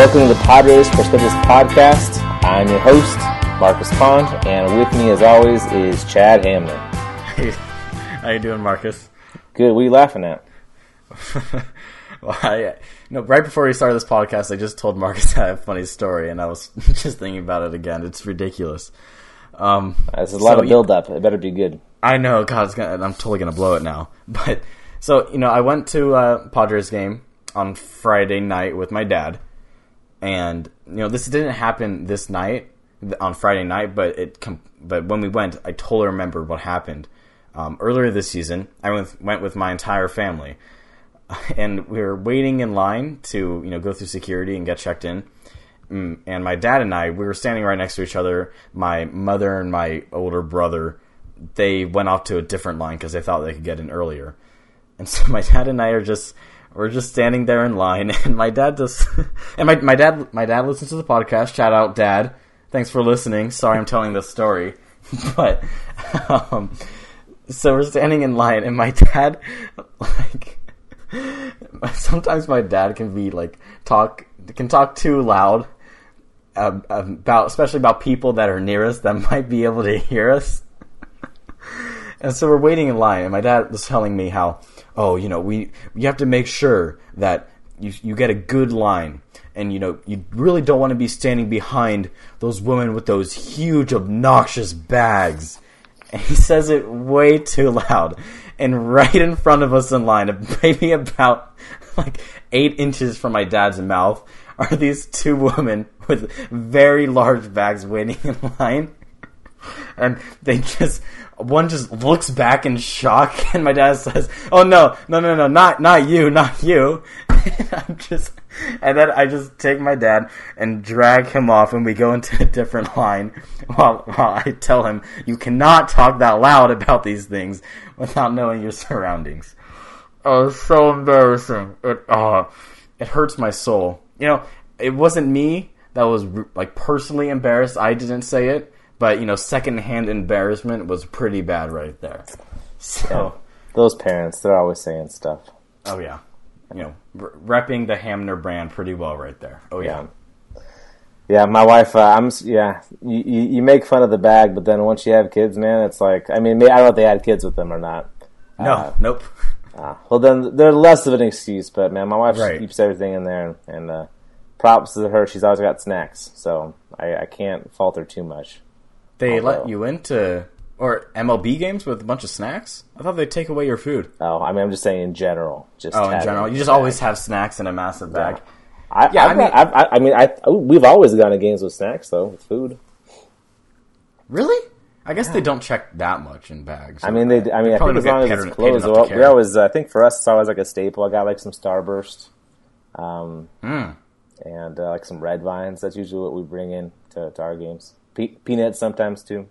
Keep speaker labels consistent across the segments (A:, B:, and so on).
A: Welcome to the Padres Perspectives Podcast. I'm your host, Marcus Pond, and with me, as always, is Chad Hamner.
B: Hey, how you doing, Marcus?
A: Good. What are you laughing at?
B: well, I, no, right before we started this podcast, I just told Marcus I have a funny story, and I was just thinking about it again. It's ridiculous. Um,
A: There's a lot
B: so
A: of build up. It better be good.
B: I know, God, gonna, I'm totally gonna blow it now. But so you know, I went to a Padres game on Friday night with my dad, and you know, this didn't happen this night on Friday night, but it but when we went, I totally remember what happened. Um, earlier this season, I went went with my entire family, and we were waiting in line to you know go through security and get checked in. Mm, And my dad and I, we were standing right next to each other. My mother and my older brother, they went off to a different line because they thought they could get in earlier. And so my dad and I are just we're just standing there in line, and my dad just and my my dad my dad listens to the podcast. Shout out, Dad! Thanks for listening. Sorry, I'm telling this story, but um, so we're standing in line, and my dad like sometimes my dad can be like talk can talk too loud uh, about especially about people that are near us that might be able to hear us. and so we're waiting in line, and my dad was telling me how, oh, you know, we you have to make sure that you you get a good line, and you know you really don't want to be standing behind those women with those huge obnoxious bags. And he says it way too loud, and right in front of us in line, maybe about like eight inches from my dad's mouth, are these two women with very large bags waiting in line. And they just one just looks back in shock, and my dad says, "Oh no, no, no, no, not not you, not you." And I'm just, and then I just take my dad and drag him off, and we go into a different line. While while I tell him, "You cannot talk that loud about these things without knowing your surroundings." Oh, it's so embarrassing. It oh, it hurts my soul. You know, it wasn't me that was like personally embarrassed. I didn't say it, but you know, secondhand embarrassment was pretty bad right there. So,
A: Those parents, they're always saying stuff.
B: oh yeah, you know, repping the Hamner brand pretty well right there. Oh yeah,
A: Yeah, my wife. Uh, I'm. Yeah, you, you you make fun of the bag, but then once you have kids, man, it's like. I mean, I don't know if they had kids with them or not.
B: no,
A: Uh,
B: nope.
A: Uh, well, then they're less of an excuse. But man, my wife
B: Right.
A: keeps everything in there, and, and uh, props to her. She's always got snacks, so I, I can't fault her too much.
B: They let you into or MLB games with a bunch of snacks. I thought they'd take away your food.
A: Oh, I mean, I'm just saying in general. Just
B: Oh, in general, you just
A: a
B: always have snacks in a massive bag.
A: I,
B: Yeah, I mean-
A: got- I, I mean, I we've always gone to games with snacks though, with food.
B: Really? I guess they don't check that much in bags.
A: I mean, they. I mean, I think as long as it's closed, well, we always. I think for us, it's always like a staple. I got like some Starburst, um,
B: Mm.
A: and uh, like some Red Vines. That's usually what we bring in to, to our games. Pe- peanuts sometimes too.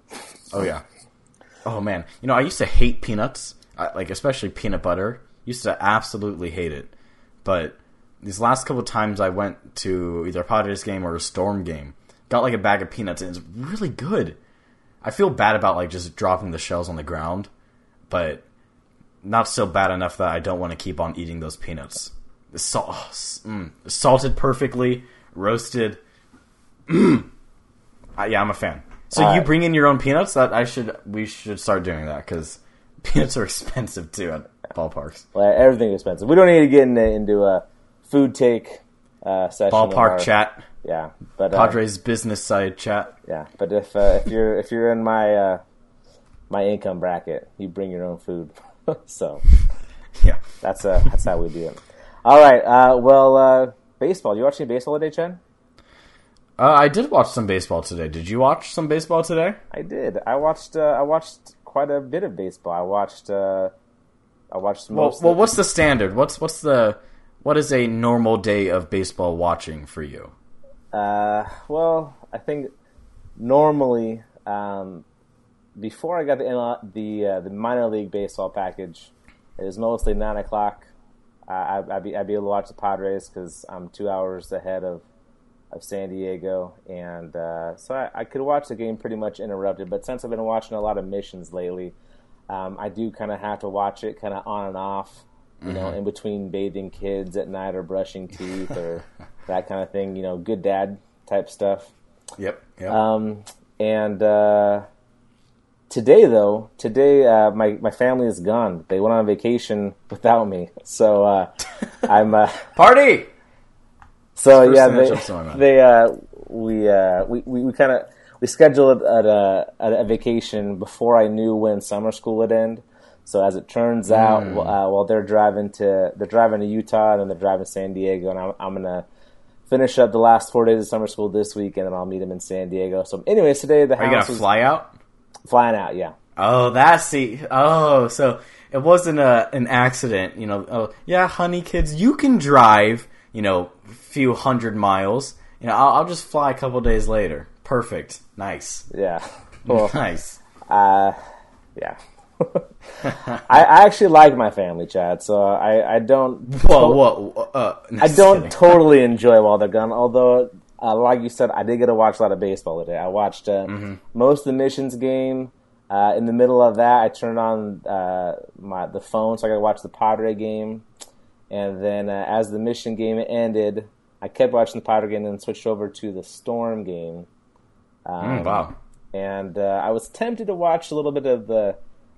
B: Oh yeah. Oh man, you know I used to hate peanuts, I, like especially peanut butter. Used to absolutely hate it, but these last couple times I went to either a Padres game or a Storm game, got like a bag of peanuts and it's really good. I feel bad about like just dropping the shells on the ground, but not so bad enough that I don't want to keep on eating those peanuts. Salt, mm, salted perfectly, roasted. Uh, yeah, I'm a fan. So you
A: Uh,
B: bring in your own peanuts? That I should we should start doing that because peanuts are expensive too at ballparks.
A: Well, everything is expensive. We don't need to get into, into a food take uh, session.
B: Ballpark
A: our-
B: chat,
A: Yeah, but uh,
B: Padres business side chat.
A: Yeah, but if uh, if you're if you're in my uh, my income bracket, you bring your own food. so
B: Yeah.
A: that's uh, that's how we do it. All right. Uh, well, uh, baseball. You watching baseball today, Chen?
B: Uh, I did watch some baseball today. Did you watch some baseball today?
A: I did. I watched. Uh, I watched quite a bit of baseball. I watched. Uh, I watched
B: Well,
A: most.
B: well, what's the standard? What's what's the what is a normal day of baseball watching for you?
A: Uh, well, I think normally um, before I got the the uh, the minor league baseball package, it was mostly nine o'clock. Uh, I, I'd be I'd be able to watch the Padres because I'm two hours ahead of of San Diego, and uh, so I, I could watch the game pretty much uninterrupted. But since I've been watching a lot of missions lately, um, I do kind of have to watch it kind of on and off. You know, in between bathing kids at night or brushing teeth or that kind of thing. You know, good dad type stuff.
B: Yep. Yep.
A: Um, and uh, today, though, today uh, my my family is gone. They went on vacation without me, so uh, I'm. Uh,
B: Party.
A: So
B: First
A: yeah, they
B: jumps to my mind.
A: they uh, we uh, we we, we kind of we scheduled at a, at a vacation before I knew when summer school would end. So as it turns out,
B: Hmm.
A: uh, while they're driving to they're driving to Utah and then they're driving to San Diego, and I'm, I'm gonna finish up the last four days of summer school this week, and then I'll meet them in San Diego. So, anyways, today the
B: Are you gonna
A: house was
B: fly out?
A: flying out. Yeah,
B: Oh, that's the. Oh, so it wasn't a an accident. You know. Oh, yeah, honey, kids, you can drive. You know, few hundred miles. You know, I'll, I'll just fly a couple days later. Perfect. Nice.
A: yeah. Well,
B: nice.
A: uh, yeah. I, I actually like my family, Chad. So I, I don't.
B: Whoa, whoa. Uh,
A: I don't totally enjoy while they're gone. Although, uh, like you said, I did get to watch a lot of baseball today. I watched uh,
B: Mm-hmm.
A: most of the missions game. Uh, in the middle of that, I turned on uh, my the phone so I could watch the Padre game. And then, uh, as the mission game ended, I kept watching the Padre game and then switched over to the Storm game. Um,
B: Mm, wow.
A: and uh, I was tempted to watch a little bit of the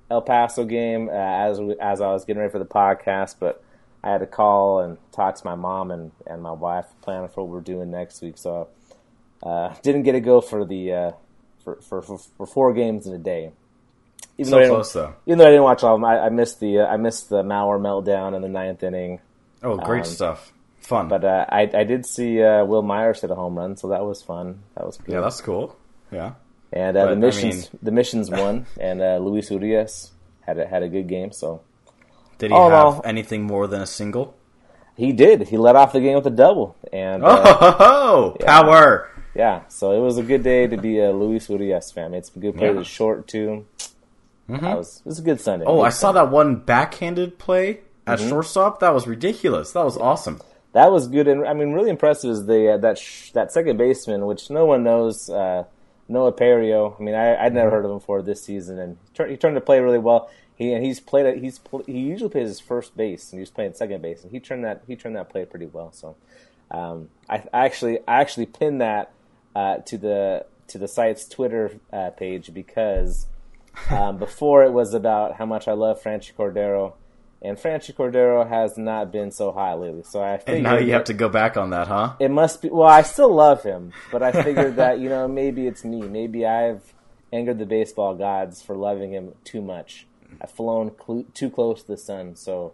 A: El Paso game uh, as we- as I was getting ready for the podcast, but I had to call and talk to my mom and, and my wife, plan for what we're doing next week. So uh, didn't get to go for the uh, for, for, for for four games in a day. Even
B: So
A: I didn't-
B: close though.
A: Even though I didn't watch all of them, I, I missed the uh, I missed the Maurer meltdown in the ninth inning.
B: Oh, great
A: Um,
B: stuff. Fun.
A: But uh, I I did see uh, Wil Myers hit a home run, so that was fun. That was good.
B: yeah, that's cool. Yeah.
A: And uh,
B: But,
A: the missions,
B: mean-
A: the missions won, and uh, Luis Urias had a, had a good game. So
B: Did he
A: Oh,
B: have
A: no.
B: anything more than a single?
A: he did. He led off the game with a double, and
B: Oh,
A: uh,
B: ho, ho! power!
A: yeah, so it was a good day to be a Luis Urias fan. It's a good play.
B: Yeah.
A: It was short too. That was it was a good Sunday.
B: Oh,
A: Good
B: I saw that one backhanded play at
A: Mm-hmm.
B: shortstop. That was ridiculous. That was awesome.
A: That was good, and I mean, really impressive is the uh, that sh- that second baseman, which no one knows, uh, Noah Perio. I mean, I, I'd
B: Mm-hmm.
A: never heard of him before this season, and he turned, he turned to play really well. He and he's played. it- He's pl- he usually plays his first base, and he was playing second base, and he turned that he turned that play pretty well. So, um, I, I actually I actually pinned that uh, to the to the site's Twitter uh, page because um, before it was about how much I love Franchy Cordero. And Franchy Cordero has not been so high lately, so I figured
B: And now you have to go back on that, huh?
A: it must be. Well, I still love him, but I figured that you know maybe it's me. Maybe I've angered the baseball gods for loving him too much. I've flown cl- too close to the sun. So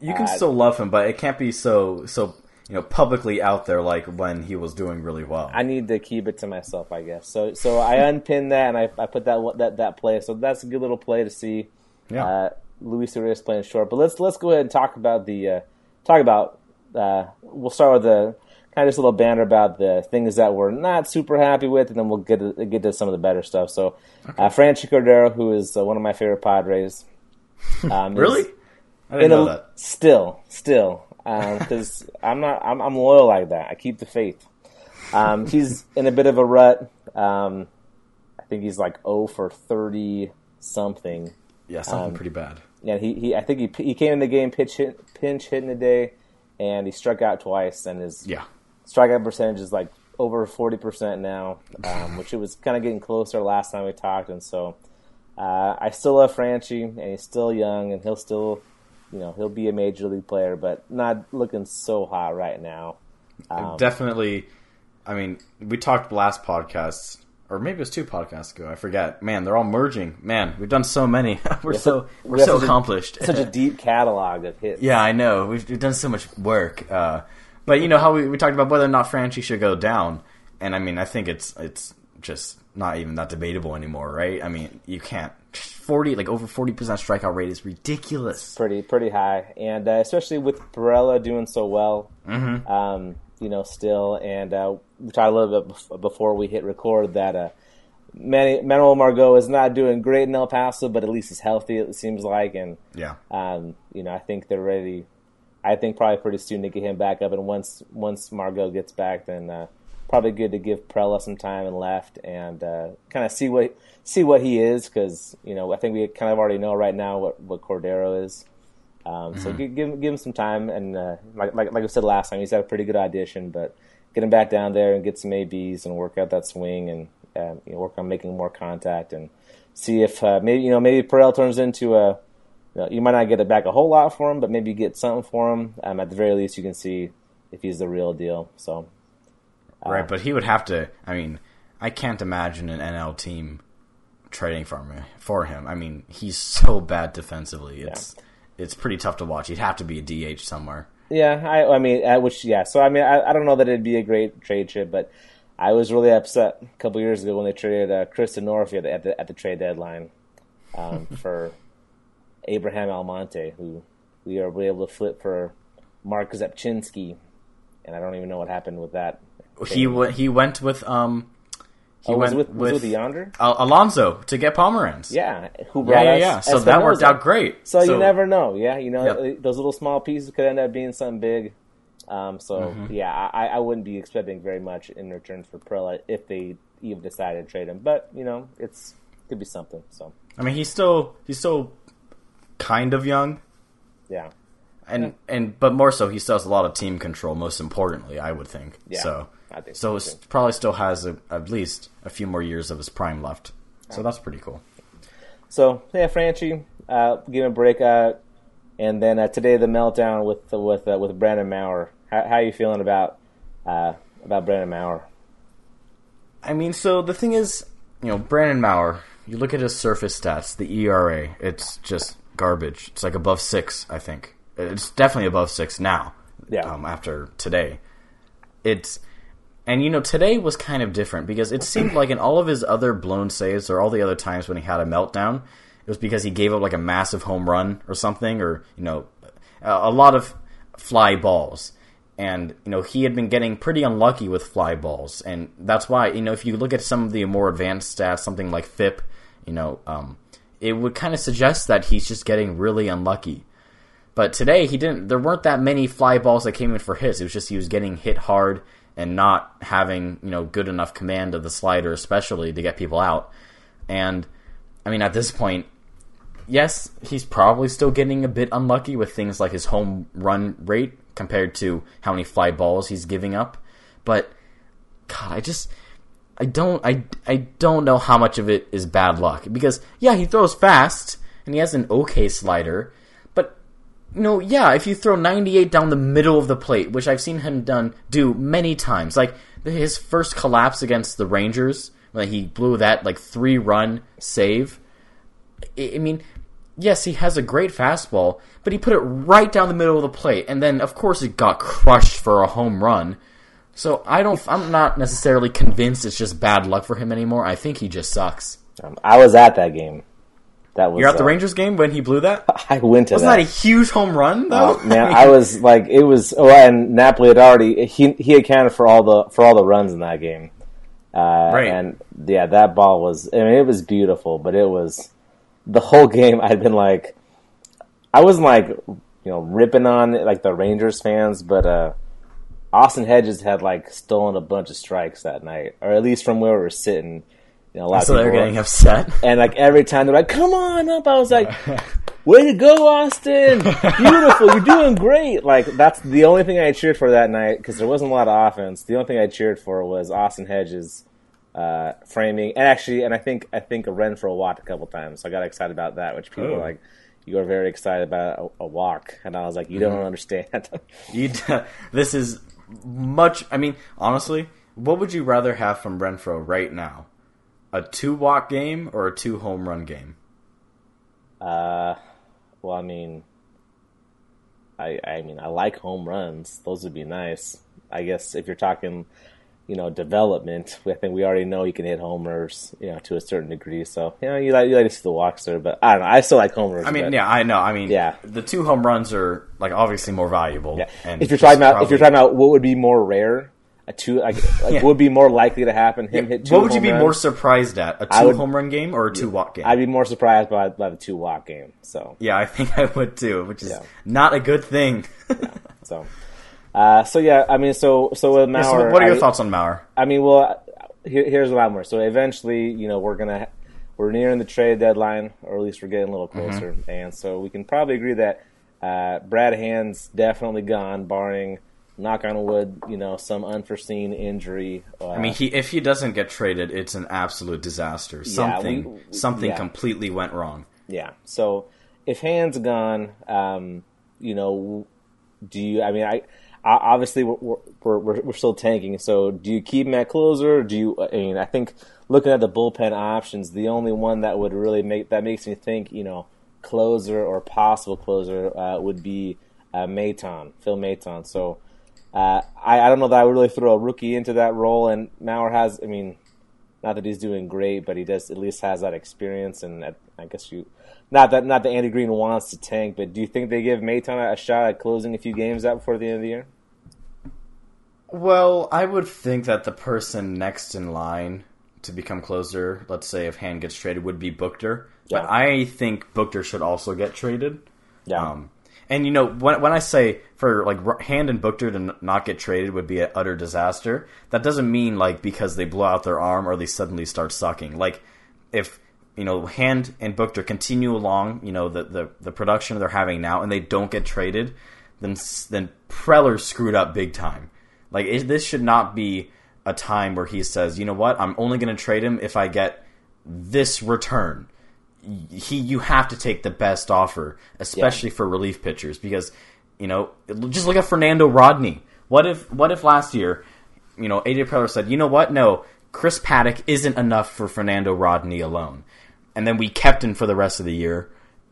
B: You can
A: Uh,
B: still love him, but it can't be so so you know publicly out there like when he was doing really well.
A: I need to keep it to myself, I guess. So so I unpinned that and I, I put that that that play. So that's a good little play to see.
B: yeah.
A: Uh, Luis Urias playing short, but let's let's go ahead and talk about the uh, talk about. Uh, we'll start with the kind of just a little banter about the things that we're not super happy with, and then we'll get to, get to some of the better stuff. So, uh, Franchy Cordero, who is uh, one of my favorite Padres, um,
B: really? I didn't know
A: a,
B: that.
A: still still because I'm not I'm, I'm loyal like that. I keep the faith. Um, he's in a bit of a rut. Um, I think he's like 0 for 30 something.
B: Yeah, something
A: um,
B: pretty bad.
A: Yeah, he, he I think he he came in the game pitch hit, pinch hitting a day, and he struck out twice, and his
B: Yeah.
A: strikeout percentage is like over forty percent now, um, which it was kind of getting closer last time we talked, and so uh, I still love Franchy, and he's still young, and he'll still, you know, he'll be a major league player, but not looking so hot right now. Um,
B: Definitely. I mean, we talked last podcast, or maybe it was two podcasts ago. I forget. Man, they're all merging. Man, we've done so many. we're so we're
A: we
B: so
A: such a-
B: accomplished.
A: Such a deep catalog of hits.
B: Yeah, I know. We've, we've done so much work. Uh, but you know how we, we talked about whether or not Franchy should go down, and I mean, I think it's it's just not even that debatable anymore, right? I mean, you can't forty like over forty percent strikeout rate is ridiculous.
A: pretty pretty high, and uh, especially with Pirela doing so well, um, you know, still. And uh, we talked a little bit before we hit record that uh, Manuel Margot is not doing great in El Paso, but at least he's healthy. It seems like, and
B: Yeah,
A: um, you know, I think they're ready. I think probably pretty soon to get him back up, and once once Margot gets back, then uh, probably good to give Pirela some time and left, and uh, kind of see what see what he is, because you know I think we kind of already know right now what what Cordero is. Um, so give, give him give him some time, and uh, like, like like I said last time, he's had a pretty good audition, but get him back down there and get some ABs and work out that swing and uh, you know, work on making more contact and see if uh, maybe you know maybe Pirela turns into a you, know, you might not get it back a whole lot for him, but maybe you get something for him. Um, at the very least, you can see if he's the real deal. So
B: right, but he would have to. I mean, I can't imagine an NL team trading for him. For him, I mean, he's so bad defensively. It's it's pretty tough to watch. He'd have to be a DH somewhere.
A: Yeah, I, I mean, uh, which yeah. So I mean, I, I don't know that it'd be a great trade chip, but I was really upset a couple years ago when they traded uh, Chris Denorfia at the, at the, trade deadline um, for Abraham Almonte, who we were able to flip for Mark Rzepczynski, and I don't even know what happened with that.
B: He w- he went with um. He
A: oh,
B: went
A: was with, with Yonder?
B: Al- Alonso to get Pomeranz.
A: Yeah, who
B: yeah,
A: brought
B: yeah,
A: us
B: yeah. So that worked out great.
A: So, you never know. Yeah, you know
B: Yep.
A: those little small pieces could end up being something big. Um, so
B: Mm-hmm.
A: yeah, I, I wouldn't be expecting very much in return for Pirela if they even decided to trade him. But you know, it's could be something. So
B: I mean, he's still he's still kind of young,
A: yeah,
B: and and but more so, he still has a lot of team control. Most importantly, I would think.
A: Yeah,
B: so
A: I think
B: so.
A: so,
B: it probably still has a, at least a few more years of his prime left. So that's pretty cool.
A: so yeah, Franchy, uh, give him a break. Uh, and then uh, today the meltdown with with uh, with Brandon Maurer. How, how are you feeling about uh, about Brandon Maurer?
B: I mean, so the thing is, you know, Brandon Maurer. You look at his surface stats, the ERA. It's just garbage. It's like above six, I think. It's definitely above six now.
A: Yeah.
B: Um, after today, it's and you know today was kind of different because it seemed like in all of his other blown saves or all the other times when he had a meltdown, it was because he gave up like a massive home run or something, or you know, a, lot of fly balls. And you know he had been getting pretty unlucky with fly balls, and that's why you know if you look at some of the more advanced stats, something like FIP, you know, um, it would kind of suggest that he's just getting really unlucky. But today he didn't. There weren't that many fly balls that came in for hits. It was just he was getting hit hard and not having you know good enough command of the slider, especially to get people out. And I mean, at this point, yes, he's probably still getting a bit unlucky with things like his home run rate compared to how many fly balls he's giving up. But God, I just I don't I I don't know how much of it is bad luck because yeah, he throws fast and he has an okay slider, know, yeah, if you throw 98 down the middle of the plate, which I've seen him done do many times, like his first collapse against the Rangers, when he blew that like three run save. I I mean, yes, he has a great fastball, but he put it right down the middle of the plate, and then of course it got crushed for a home run. So I don't, I'm not necessarily convinced it's just bad luck for him anymore. I think he just sucks.
A: Um, I was at that game. That was
B: You're at the
A: uh,
B: Rangers game when he blew that.
A: I went to
B: Wasn't
A: that.
B: that a huge home run though?
A: Oh, man, I was like, it was. Oh, and Napoli had already he he accounted for all the for all the runs in that game. Uh,
B: Right.
A: And yeah, that ball was. I mean, it was beautiful, but it was the whole game. I'd been like, I wasn't like you know ripping on like the Rangers fans, but uh, Austin Hedges had like stolen a bunch of strikes that night, or at least from where we were sitting. You know, a lot
B: so they're
A: people were-
B: getting upset.
A: and like every time they're like, "Come on up," I was like, "Way to go, Austin! Beautiful, you're doing great!" Like that's the only thing I cheered for that night because there wasn't a lot of offense. The only thing I cheered for was Austin Hedges uh, framing, and actually, and I think I think a Renfroe walked a couple times, so I got excited about that. Which people
B: Oh.
A: were like, "You are very excited about a, a walk," and I was like, "You don't understand."
B: You d- this is much. I mean, honestly, what would you rather have from Renfroe right now? A two walk game or a two home run game?
A: Uh, well, I mean, I I mean, I like home runs. Those would be nice. I guess if you're talking, you know, development, I think we already know he can hit homers, you know, to a certain degree. So you know, you like you like to see the walks there, but I don't know. I still like homers.
B: I mean,
A: but-
B: yeah, I know. I mean,
A: Yeah.
B: the two home runs are like obviously more valuable.
A: yeah.
B: And
A: If you're talking about
B: probably-
A: if you're talking about what would be more rare, a two like, like
B: Yeah.
A: would be more likely to happen, him hit two.
B: what would you be
A: runs,
B: more surprised at? A two
A: would-
B: home run game or a two walk game?
A: I'd be more surprised by by the two walk game. So
B: yeah, I think I would too, which is
A: Yeah.
B: not a good thing.
A: so. Uh, so yeah, I mean, so so with Maurer,
B: so what are your
A: I-
B: thoughts on Maurer?
A: I mean, well, here, here's what I'm more. So eventually, you know, we're gonna we're nearing the trade deadline, or at least we're getting a little closer, and so we can probably agree that Uh, Brad Hand's definitely gone, barring knock on wood, you know, some unforeseen injury. Uh,
B: I mean, he if he doesn't get traded, it's an absolute disaster. Something
A: we- we-
B: something
A: yeah.
B: completely went wrong.
A: Yeah. So if Hand's gone, um, you know, do you? I mean, I, I obviously we're, we're we're we're still tanking. So do you keep him at closer? Do you? I mean, I think looking at the bullpen options, the only one that would really make that makes me think, you know, closer or possible closer uh, would be uh, Maton, Phil Maton. So. Uh, I, I don't know that I would really throw a rookie into that role, and Maurer has. I mean, not that he's doing great, but he does at least has that experience, and I, I guess you, not that not that Andy Green wants to tank, but do you think they give Maton a, a shot at closing a few games out before the end of the year?
B: Well, I would think that the person next in line to become closer, let's say if Hand gets traded, would be Buchter. But I think Buchter should also get traded.
A: Yeah,
B: Um, and you know when when I say for like Hand and Buchter to not get traded would be an utter disaster. That doesn't mean like because they blow out their arm or they suddenly start sucking. Like if you know Hand and Buchter continue along, you know the the, the production they're having now, and they don't get traded, then then Preller screwed up big time. Like it, this should not be a time where he says, you know what, I'm only going to trade him if I get this return he you have to take the best offer, especially for relief pitchers, because you know just look at Fernando Rodney. What if what if last year, you know, AJ Preller said, you know what, no, Chris Paddack isn't enough for Fernando Rodney alone, and then we kept him for the rest of the year,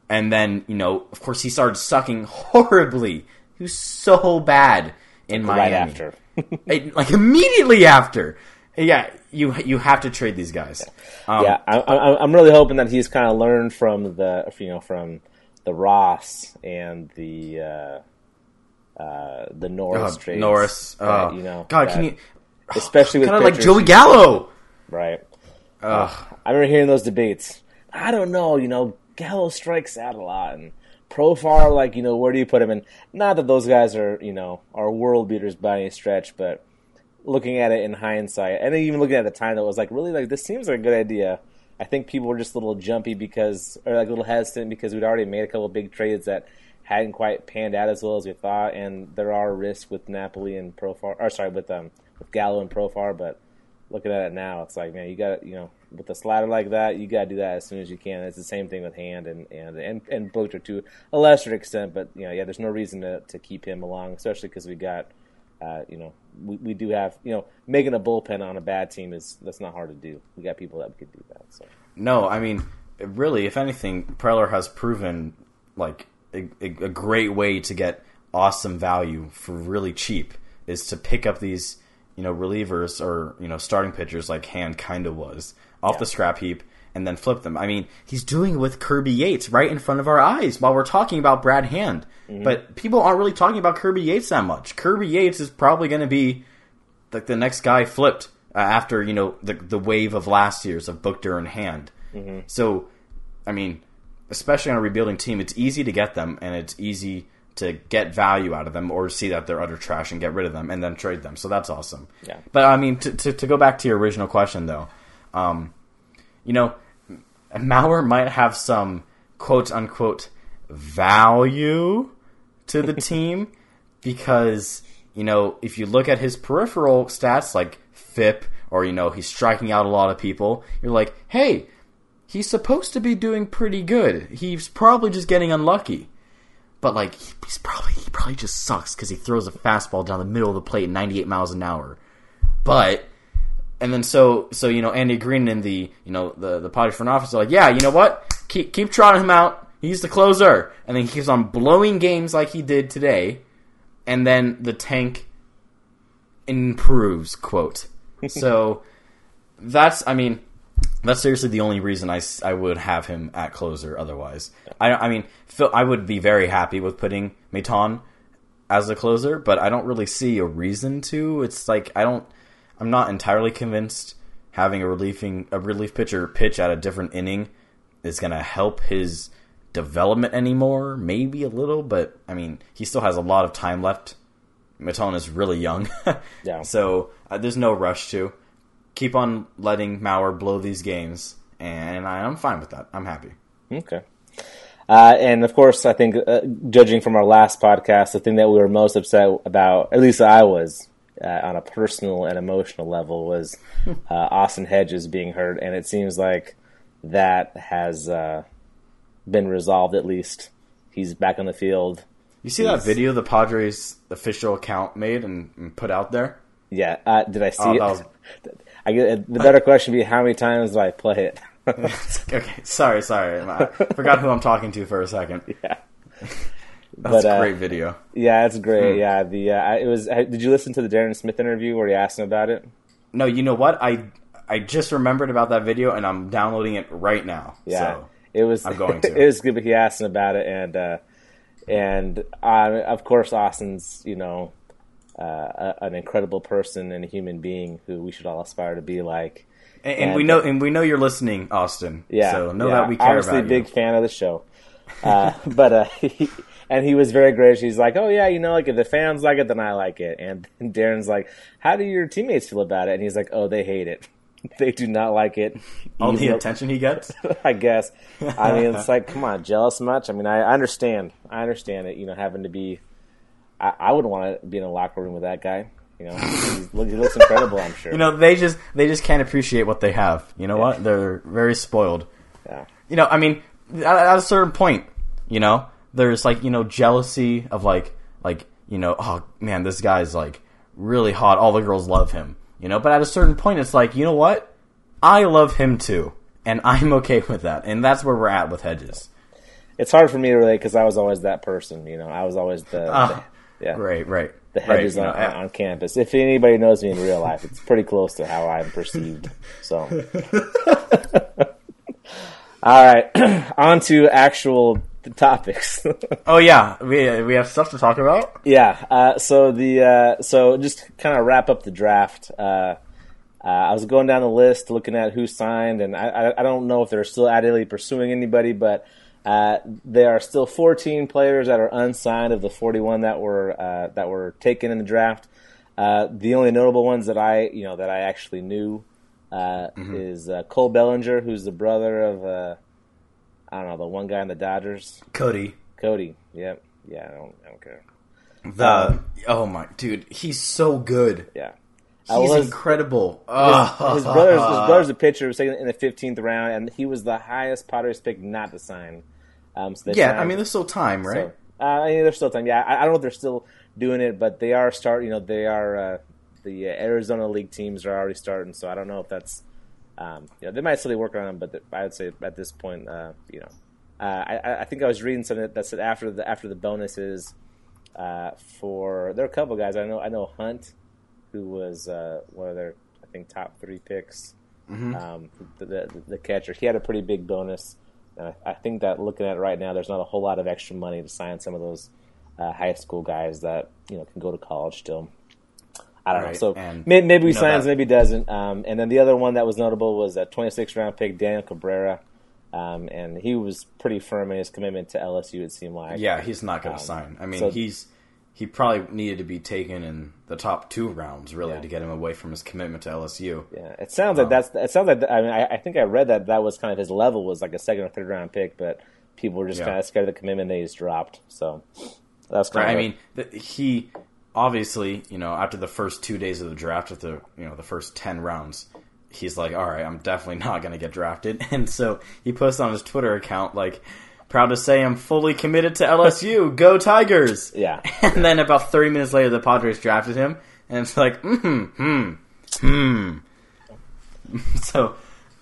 B: and then you know, of course, he started sucking horribly. He was so bad in
A: right
B: Miami.
A: after.
B: Like immediately after. Yeah, you you have to trade these guys. Um,
A: yeah, I, I, I'm really hoping that he's kind of learned from the you know from the Ross and the uh, uh, the Norris
B: uh,
A: trades.
B: Norris.
A: that,
B: Uh,
A: you know,
B: God, can you?
A: especially with
B: Kind of like Joey Gallo.
A: Right.
B: Ugh.
A: I remember hearing those debates. I don't know, you know, Gallo strikes out a lot, and Profar, like, you know, where do you put him? And not that those guys are, you know, are world beaters by any stretch, but looking at it in hindsight, and even looking at the time, that was like, really, like, this seems like a good idea. I think people were just a little jumpy because, or like a little hesitant because we'd already made a couple big trades that hadn't quite panned out as well as we thought, and there are risks with Napoli and Profar, or sorry, with um with Gallo and Profar, but looking at it now, it's like, man, you got you know, with a slider like that, you got to do that as soon as you can. It's the same thing with Hand and and and, and Buchter to a lesser extent, but you know, yeah, there's no reason to, to keep him along, especially because we got, uh, you know, we, we do have, you know, making a bullpen on a bad team is that's not hard to do. We got people that could do that. So
B: No, I mean, really, if anything, Preller has proven like a, a, a great way to get awesome value for really cheap is to pick up these, you know, relievers or you know starting pitchers like Hand kind of was off the scrap heap and then flip them. I mean, he's doing it with Kirby Yates right in front of our eyes while we're talking about Brad Hand. But people aren't really talking about Kirby Yates that much. Kirby Yates is probably going to be like the next guy flipped uh, after you know the the wave of last year's of Buchter and Hand. So, I mean, especially on a rebuilding team, it's easy to get them and it's easy to get value out of them or see that they're utter trash and get rid of them and then trade them. So that's awesome.
A: Yeah.
B: But I mean, to to, to go back to your original question though, um, you know, Maurer might have some quote unquote value to the team because you know if you look at his peripheral stats like FIP or you know he's striking out a lot of people, you're like, hey, he's supposed to be doing pretty good. He's probably just getting unlucky. But like he's probably he probably just sucks because he throws a fastball down the middle of the plate at 98 miles an hour. But and then so so you know Andy Green and the you know the the Padres front office are like, yeah, you know what? Keep keep trotting him out. He's the closer, and then he keeps on blowing games like he did today, and then the tank improves. Quote. So that's I mean that's seriously the only reason I, I would have him at closer. Otherwise, I I mean Phil, I would be very happy with putting Maton as a closer, but I don't really see a reason to. It's like I don't. I'm not entirely convinced having a relieving a relief pitcher pitch at a different inning is going to help his development anymore. Maybe a little, but I mean, he still has a lot of time left. Maton is really young,
A: Yeah.
B: So uh, there's no rush to keep on letting Maurer blow these games, and I, I'm fine with that. I'm happy.
A: Okay. Uh, and of course, I think uh, judging from our last podcast, the thing that we were most upset about, at least I was, uh, on a personal and emotional level, was uh, Austin Hedges being hurt, and it seems like that has uh, been resolved. At least he's back on the field.
B: You see that video the Padres official account made and, and put out there?
A: Yeah, uh, did I see
B: Oh,
A: it?
B: was-
A: I get the better question would be how many times did I play it?
B: okay, sorry, sorry. I forgot who I'm talking to for a second.
A: yeah,
B: That's
A: But,
B: a
A: uh,
B: great video.
A: yeah, it's great. Yeah, the uh, it was. Did you listen to the Darren Smith interview where he asked him about it?
B: No, you know what? I I just remembered about that video and I'm downloading it right now.
A: Yeah,
B: So,
A: it was.
B: I'm going to.
A: it was good, but he asked him about it, and uh, and uh, of course, Austin's you know uh, a, an incredible person and a human being who we should all aspire to be like.
B: and, and
A: And-
B: we know and we know you're listening, Austin.
A: Yeah,
B: So know
A: yeah.
B: that we care
A: Obviously,
B: about
A: big
B: you.
A: fan of the show. Uh, but uh, he, and he was very gracious. He's like, "Oh yeah, you know, like if the fans like it, then I like it." And Darren's like, "How do your teammates feel about it?" And he's like, "Oh, they hate it. they do not like it."
B: All the attention he gets.
A: I guess. I mean, it's like, come on, jealous much? I mean, I understand. I understand it. You know, having to be. I, I wouldn't want to be in a locker room with that guy. You know, he looks incredible. I'm sure.
B: You know, they just they just can't appreciate what they have. You know what? They're very spoiled.
A: Yeah.
B: You know, I mean, at, at a certain point, you know, there's like you know jealousy of like like you know, oh man, this guy's like really hot. All the girls love him. You know, but at a certain point, it's like you know what? I love him too, and I'm okay with that. And that's where we're at with Hedges.
A: It's hard for me to relate because I was always that person. You know, I was always the,
B: Ah,
A: the yeah
B: Right, right.
A: the hedges
B: right,
A: on,
B: know,
A: on campus. If anybody knows me in real life, it's pretty close to how I'm perceived. So, all right, on to actual topics.
B: Oh yeah, we we have stuff to talk about.
A: yeah. Uh, so the uh, so just kind of wrap up the draft. Uh, uh, I was going down the list, looking at who signed, and I, I, I don't know if they're still actively pursuing anybody, but uh, there are still 14 players that are unsigned of the 41 that were uh, that were taken in the draft. Uh, the only notable ones that I you know that I actually knew uh, is uh, Cole Bellinger, who's the brother of uh, I don't know the one guy in the Dodgers,
B: Cody,
A: Cody. Yep. Yeah, I don't, I don't care.
B: the
A: Um,
B: oh my dude, he's so good.
A: Yeah.
B: He's
A: was-
B: incredible.
A: His, his brother's his brother's a pitcher. Was taken in the fifteenth round, and he was the highest Padres pick not to sign. Um, so
B: yeah.
A: signed-
B: I mean, there's still time, right?
A: so, uh, I mean, there's still time. Yeah, I, I don't know if they're still doing it, but they are start. You know, they are uh, the uh, Arizona League teams are already starting. So I don't know if that's. Um, you know, they might still be working on them, but I would say at this point, uh, you know, uh, I, I think I was reading something that said after the after the bonuses uh, for there are a couple guys I know. I know Hunt, who was uh, one of their I think top three picks. Um, the, the, the catcher, he had a pretty big bonus. And I, I think that looking at it right now, there's not a whole lot of extra money to sign some of those uh, high school guys that you know can go to college still. I don't know. So
B: and
A: maybe he signs, maybe he doesn't. Um, and then the other one that was notable was a 26 round pick, Daniel Cabrera, um, and he was pretty firm in his commitment to LSU. It seemed like.
B: Yeah, he's not going to
A: Um,
B: sign. I mean,
A: so-
B: he's he probably needed to be taken in the top two rounds, really,
A: Yeah.
B: to get him away from his commitment to LSU.
A: Yeah, it sounds like that's. It sounds like I mean, I, I think I read that that was kind of his level was like a second or third round pick, but people were just
B: Yeah.
A: kind of scared of the commitment they just dropped. So that's kind
B: Right.
A: of.
B: I mean, th- he obviously, you know, after the first two days of the draft, after you know the first ten rounds, he's like, "All right, I'm definitely not going to get drafted," and so he posts on his Twitter account like. Proud to say I'm fully committed to LSU. Go Tigers!
A: Yeah.
B: And then about 30 minutes later, the Padres drafted him, and it's like, hmm, hmm, hmm. So,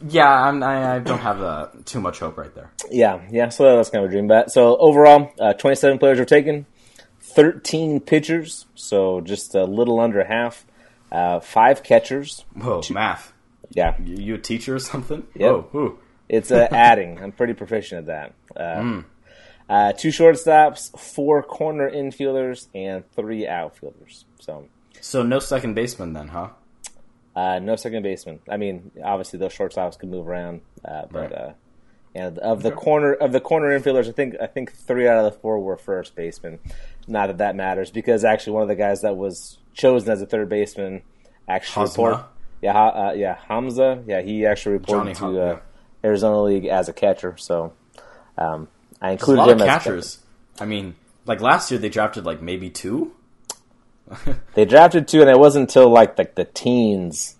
B: yeah, I'm, I, I don't have uh, too much hope right there.
A: Yeah, yeah. So that's kind of a dream. But so overall, uh, 27 players were taken, 13 pitchers, so just a little under half. Uh, five catchers.
B: Whoa, math.
A: Yeah,
B: You, you a teacher or something?
A: Yep.
B: Whoa,
A: it's uh, adding. I'm pretty proficient at that. Uh,
B: Hmm.
A: uh, two shortstops, four corner infielders, and three outfielders. So
B: So no second baseman then, huh?
A: uh, no second baseman. I mean, obviously those shortstops can move around, uh, but
B: Right.
A: uh, and of the corner of the corner infielders, I think I think three out of the four were first baseman. Not that that matters because actually one of the guys that was chosen as a third baseman actually report. Yeah, uh, yeah, Hamza. Yeah, he actually reported
B: Johnny
A: to uh. Arizona League as a catcher. So, um, I included
B: lot
A: him
B: of
A: as
B: catchers. I mean, like last year they drafted like maybe two.
A: They drafted two, and it wasn't until like like the teens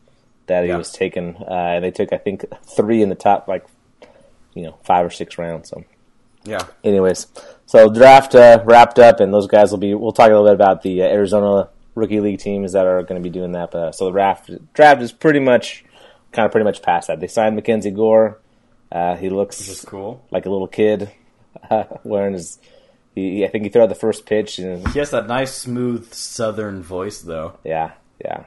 A: that he
B: Yeah.
A: was taken. Uh, and they took I think three in the top like you know five or six rounds. So,
B: Yeah.
A: anyways, so draft uh, wrapped up, and those guys will be. We'll talk a little bit about the uh, Arizona rookie league teams that are going to be doing that. But uh, so the draft draft is pretty much kind of pretty much past that. They signed MacKenzie Gore. Uh, he looks
B: cool.
A: like a little kid uh, wearing his. He, I think he threw out the first pitch, and
B: He has that nice, smooth Southern voice, though.
A: Yeah, yeah.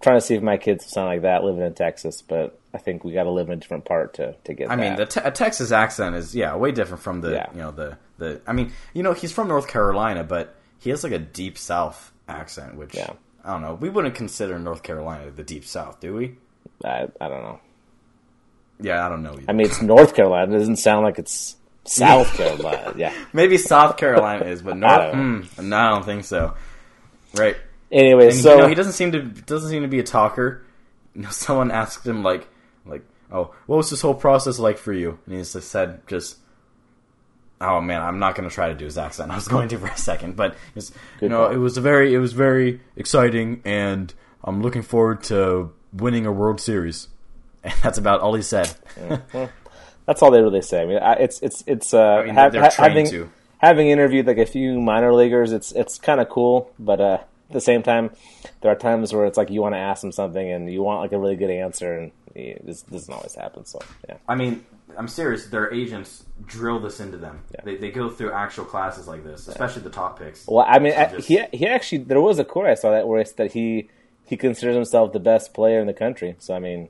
A: Trying to see if my kids sound like that living in Texas, but I think we got to live in a different part to, to get.
B: I mean, the te- a Texas accent is yeah way different from the
A: Yeah.
B: you know the the. I mean, you know, he's from North Carolina, but he has like a deep South accent, which
A: Yeah.
B: I don't know. We wouldn't consider North Carolina the deep South, do we?
A: I, I don't know.
B: Yeah, I don't know. Either.
A: I mean, it's North Carolina. It doesn't sound like it's South Carolina. Yeah.
B: maybe South Carolina is, but
A: I
B: North.
A: don't
B: Mm, no, I don't think so. Right.
A: Anyway,
B: And
A: so
B: you know, he doesn't seem to doesn't seem to be a talker. You know, someone asked him like like, "Oh, what was this whole process like for you?" And he just said, "Just." Oh man, I'm not going to try to do his accent. I was going to for a second, but it's, you know,
A: call.
B: it was a very, it was very exciting, and I'm looking forward to winning a World Series. And that's about all he said.
A: that's all they really say. I mean, it's it's it's uh,
B: mean,
A: have-
B: they're trained
A: having
B: to.
A: having interviewed like a few minor leaguers. It's it's kind of cool, but uh, the same time, there are times where it's like you want to ask them something and you want like a really good answer, and this doesn't always happen. So yeah.
B: I mean, I'm serious. Their agents drill this into them.
A: Yeah.
B: They, they go through actual classes like this, especially the top picks.
A: Well, I mean, I-
B: just-
A: he he actually there was a quote I saw that where it's that he he considers himself the best player in the country. So I mean,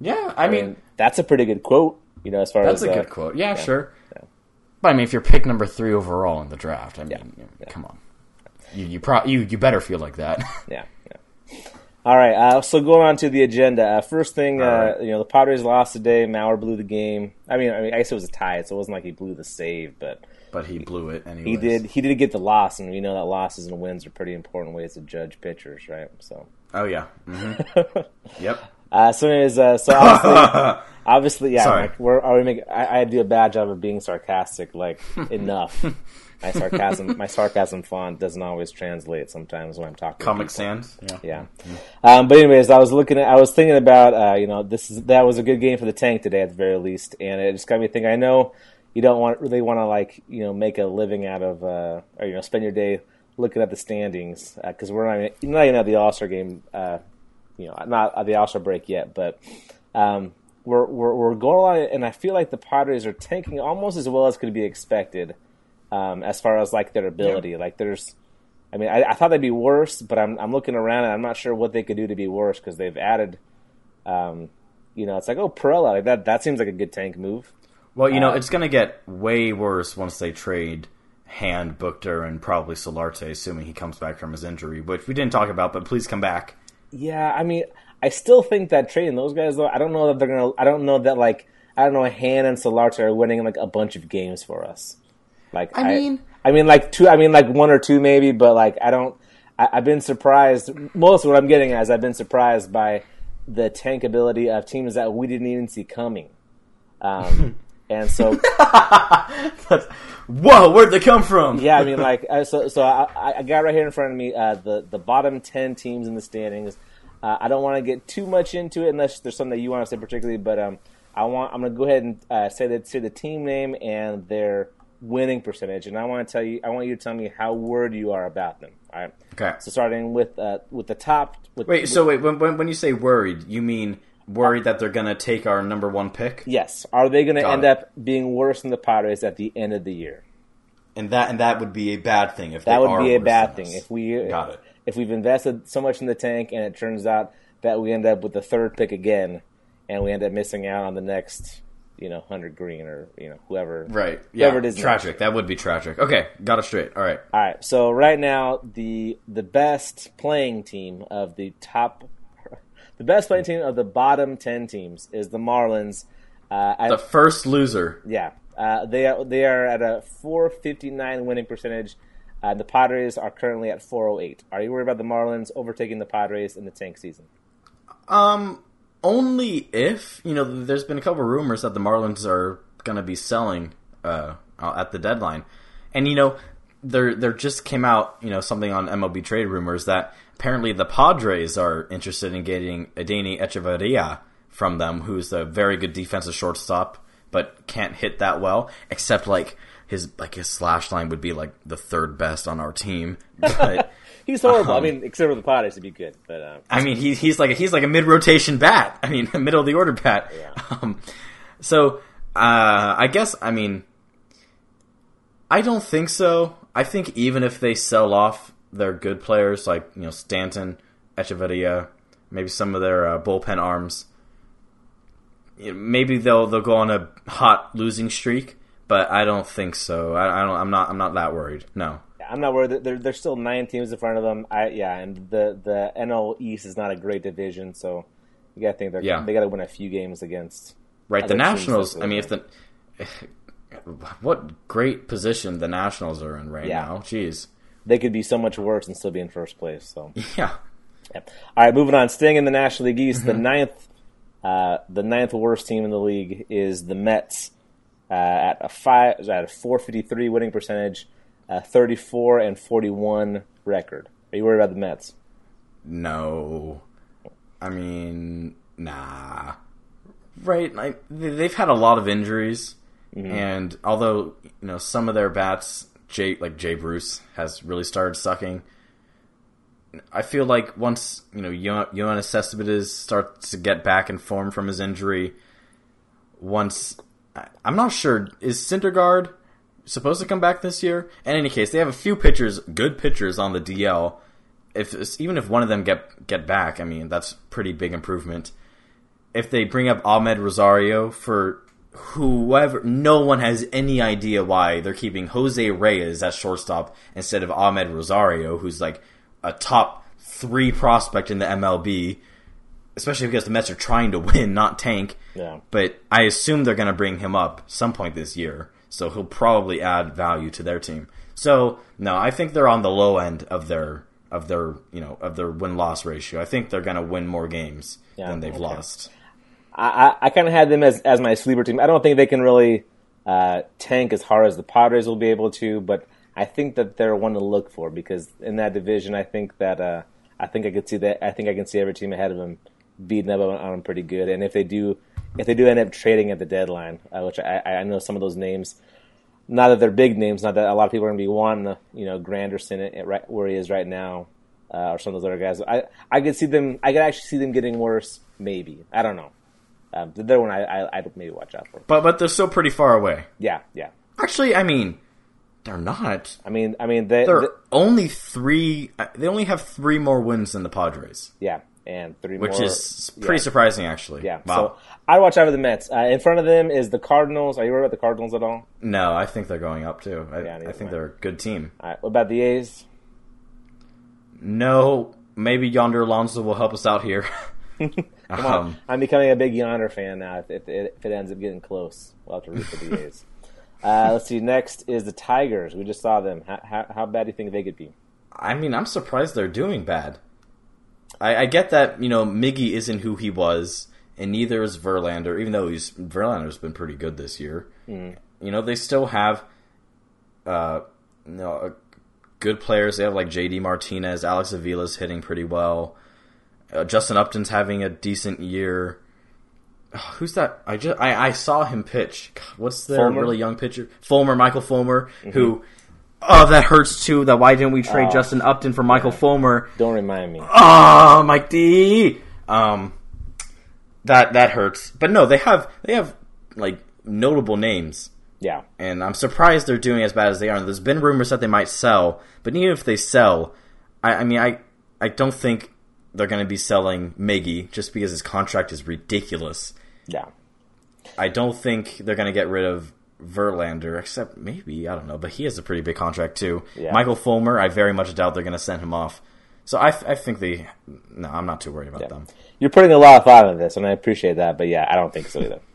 B: Yeah, I,
A: I
B: mean,
A: mean that's a pretty good quote. You know, as far
B: That's
A: as that's
B: a
A: uh,
B: good quote. Yeah, sure.
A: yeah.
B: But I mean, if you're pick number three overall in the draft, I mean,
A: Yeah, yeah.
B: come on, you you, pro- you you better feel like that.
A: Yeah, yeah. All right. Uh, so going on to the agenda. Uh, first thing, uh,
B: right.
A: you know, the Padres lost today. Maurer blew the game. I mean, I mean, I guess it was a tie, so it wasn't like he blew the save, but
B: but he blew it anyway.
A: he did. He did get the loss, and we know that losses and wins are pretty important ways to judge pitchers, right? So,
B: Oh yeah. hmm yep.
A: uh, so anyways, uh, so obviously, obviously, yeah.
B: Sorry.
A: Like, we're, are we make, I, I do a bad job of being sarcastic. Like enough. my sarcasm, my sarcasm font doesn't always translate sometimes when I'm talking.
B: Comic. Sans. Yeah.
A: Yeah. Um, but anyways, I was looking at, I was thinking about, uh, you know, this is, that was a good game for the tank today at the very least. And it just got me thinking, I know you don't want, really want to like, you know, make a living out of, uh, or, you know, spend your day looking at the standings. uh 'cause cause we're not even, not even at the All-Star game, uh, you know, not at the All-Star break yet, but, um, we're, we're, we're going along and I feel like the Padres are tanking almost as well as could be expected. Um, as far as like their ability, like there's, I mean, I, I thought they'd be worse, but I'm I'm looking around and I'm not sure what they could do to be worse because they've added, um, you know, it's like oh Pirela, like that that seems like a good tank move.
B: Well, you know,
A: Uh,
B: it's going to get way worse once they trade Hand, Buchter, and probably Solarte, assuming he comes back from his injury, which we didn't talk about. But please come back.
A: Yeah, I mean, I still think that trading those guys though, I don't know that they're gonna. I don't know that like I don't know Han and Solarte are winning like a bunch of games for us. Like
B: I mean-
A: I mean like two. I mean like one or two maybe, but like I don't. I, I've been surprised. Most of what I'm getting at is I've been surprised by the tank ability of teams that we didn't even see coming. Um, and so
B: Whoa, where'd they come from?
A: yeah, I mean, like, uh, so, so I, I got right here in front of me uh, the the bottom ten teams in the standings. Uh, I don't want to get too much into it unless there's something that you want to say particularly, but um, I want I'm going to go ahead and uh, say that say the team name and their winning percentage, and I want to tell you, I want you to tell me how worried you are about them. All right.
B: Okay.
A: So starting with uh, with the top. With,
B: Wait, so wait, when, when, when you say worried, you mean worried that they're going to take our number one pick?
A: yes, are they going to end
B: it.
A: up being worse than the Padres at the end of the year?
B: And that and that would be a bad thing if
A: That would be a bad thing if we
B: Got it.
A: If we've invested so much in the tank and it turns out that we end up with the third pick again and we end up missing out on the next you know Hunter Greene or you know whoever
B: Right. Yeah.
A: whoever it is next.
B: tragic. That would be tragic. Okay, got it straight. All right.
A: All right, so right now the the best playing team of the top, the best playing team of the bottom ten teams is the Marlins. Uh, I,
B: The first loser.
A: yeah, uh, they are they are at a 459 winning percentage. Uh, the Padres are currently at 408. Are you worried about the Marlins overtaking the Padres in the tank season?
B: Um, only if you know. There's been a couple rumors that the Marlins are going to be selling uh, at the deadline. And you know, there there just came out you know something on MLB trade rumors that apparently the Padres are interested in getting Adeiny Hechavarria from them, who's a very good defensive shortstop, but can't hit that well. Except like his like his slash line would be like the third best on our team. But
A: He's horrible. I
B: Um,
A: mean, except for the Padres, to be good. But uh,
B: I mean, he's he's like he's like a mid rotation bat. I mean, middle of the order bat.
A: Yeah.
B: Um, so uh, I guess I mean, I don't think so. I think even if they sell off their good players like you know Stanton, Hechavarria, maybe some of their uh, bullpen arms, you know, maybe they'll they'll go on a hot losing streak. But I don't think so. I, I don't. I'm not. I'm not that worried. No.
A: I'm not worried. There, there's still nine teams in front of them. I yeah, and the the NL East is not a great division, so you got to think they're
B: Yeah.
A: they got to win a few games against.
B: Right, the Nationals. I mean, if the what great position the Nationals are in right
A: Yeah.
B: now. Jeez,
A: They could be so much worse and still be in first place. So
B: yeah,
A: yeah. All right, moving on. Staying in the National League East, the ninth uh, the ninth worst team in the league is the Mets uh, at a five at a 453 winning percentage, uh, 34 and 41 record. Are you worried about the Mets?
B: no. I mean, nah. Right, they- they've had a lot of injuries, and although you know some of their bats, Jay like Jay Bruce has really started sucking. I feel like once you know Yoenis Cespedes starts to get back in form from his injury, once I- I'm not sure is Syndergaard supposed to come back this year. In any case, they have a few pitchers, good pitchers on the DL. If even if one of them get get back, I mean that's pretty big improvement. If they bring up Amed Rosario for whoever, no one has any idea why they're keeping Jose Reyes at shortstop instead of Amed Rosario, who's like a top three prospect in the MLB. Especially because the Mets are trying to win, not tank.
A: Yeah.
B: But I assume they're going to bring him up some point this year, so he'll probably add value to their team. So no, I think they're on the low end of their of their you know of their win loss ratio. I think they're going to win more games
A: Yeah,
B: than they've
A: okay.
B: lost.
A: I, I, I kind of had them as, as my sleeper team. I don't think they can really uh, tank as hard as the Padres will be able to, but I think that they're one to look for because in that division, I think that uh, I think I could see that. I think I can see every team ahead of them beating up on, them pretty good. And if they do, if they do end up trading at the deadline, uh, which I, I know some of those names, not that they're big names, not that a lot of people are going to be wanting, you know, Granderson at, at right where he is right now, uh, or some of those other guys. I I could see them. I could actually see them getting worse. Maybe I don't know. Um, they're one I, I I'd maybe watch out for.
B: But but they're still pretty far away.
A: Yeah, yeah.
B: Actually, I mean, they're not.
A: I mean, I mean, they,
B: They're
A: they-
B: only three. uh, They only have three more wins than the Padres,
A: yeah, and three
B: which
A: more.
B: is pretty
A: yeah.
B: surprising, actually.
A: Yeah.
B: Wow.
A: So I watch out for the Mets. Uh, in front of them is the Cardinals. Are you worried about the Cardinals at all?
B: no, I think they're going up too. I,
A: Yeah,
B: I think they're a good team.
A: All right. What about the A's?
B: No, maybe Yonder Alonso will help us out here.
A: Come
B: Um,
A: on. I'm becoming a big Yonder fan now. If, if, it, if it ends up getting close, we'll have to root for the A's. Uh, let's see. Next is the Tigers. We just saw them. How, how, how bad do you think they could be?
B: I mean, I'm surprised they're doing bad. I, I get that you know Miggy isn't who he was, and neither is Verlander. Even though he's Verlander's been pretty good this year, you know they still have, uh, you know, good players. They have like J.D. Martinez, Alex Avila's hitting pretty well. Uh, Justin Upton's having a decent year. Oh, who's that? I just I, I saw him pitch. God, what's their
A: Fulmer?
B: really young pitcher? Fulmer, Michael Fulmer, who. Oh, that hurts too. That why didn't we trade
A: Oh.
B: Justin Upton for Michael Fulmer?
A: Don't remind me.
B: Oh, Mike Dee. Um, that that hurts. But no, they have they have like notable names,
A: Yeah.
B: and I'm surprised they're doing as bad as they are. There's been rumors that they might sell, but even if they sell, I, I mean, I I don't think they're going to be selling Miggy just because his contract is ridiculous.
A: Yeah.
B: I don't think they're going to get rid of Verlander, except maybe I don't know, but he has a pretty big contract too.
A: Yeah.
B: Michael Fulmer, I very much doubt they're going to send him off. So I, I think they. No, I'm not too worried about them.
A: You're putting a lot of thought into this, and I appreciate that. But yeah, I don't think so either.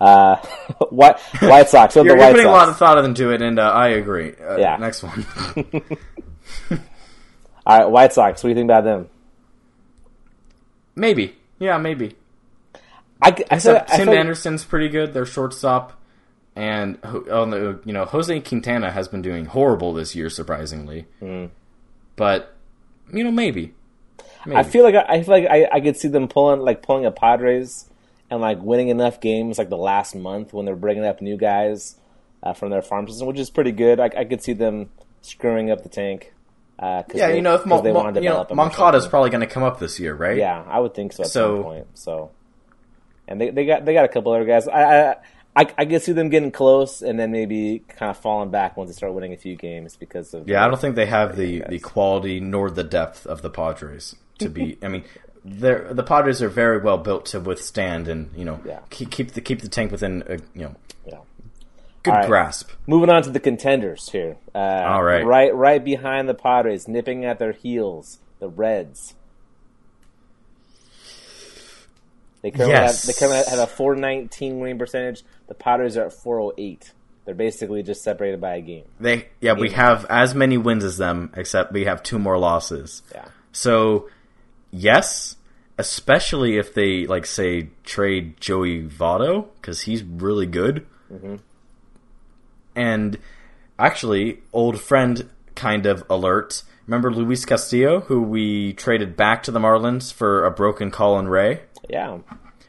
A: Uh, White, White Sox.
B: You're,
A: the
B: you're putting
A: Sox?
B: a lot of thought into it, and uh, I agree. Uh,
A: Yeah.
B: Next one.
A: All right, White Sox. What do you think about them?
B: maybe. Yeah, maybe.
A: I, I said
B: Except
A: I
B: Tim
A: feel-
B: Anderson's pretty good. Their shortstop. And oh, no, you know Jose Quintana has been doing horrible this year, surprisingly.
A: Mm.
B: But you know, maybe. maybe.
A: I feel like I, I feel like I, I could see them pulling like pulling a Padres and like winning enough games like the last month when they're bringing up new guys uh, from their farm system, which is pretty good. I, I could see them screwing up the tank. Uh,
B: yeah,
A: they,
B: you know, if Mo-
A: they want to
B: you know,
A: develop or
B: Moncada's probably going to come up this year, right?
A: Yeah, I would think so at
B: So-
A: some point. So, and they they got they got a couple other guys. I I I, I could see them getting close and then maybe kind of falling back once they start winning a few games because of
B: Yeah, I don't think they have the,
A: guys.
B: the quality nor the depth of the Padres to be. I mean, the Padres are very well built to withstand and you know
A: Yeah.
B: keep keep the keep the tank within a you know
A: yeah.
B: good
A: right.
B: grasp.
A: Moving on to the contenders here. Uh,
B: All right.
A: right, right behind the Padres, nipping at their heels, the Reds. They currently
B: Yes.
A: have, they currently have a 419 winning percentage. The Padres are at 408. They're basically just separated by a game.
B: They yeah, we have as many wins as them, except we have two more losses.
A: Yeah.
B: So yes, especially if they like say trade Joey Votto because he's really good. Mm-hmm. And actually, old friend kind of alert. Remember Luis Castillo, who we traded back to the Marlins for a broken Colin Rea?
A: Yeah.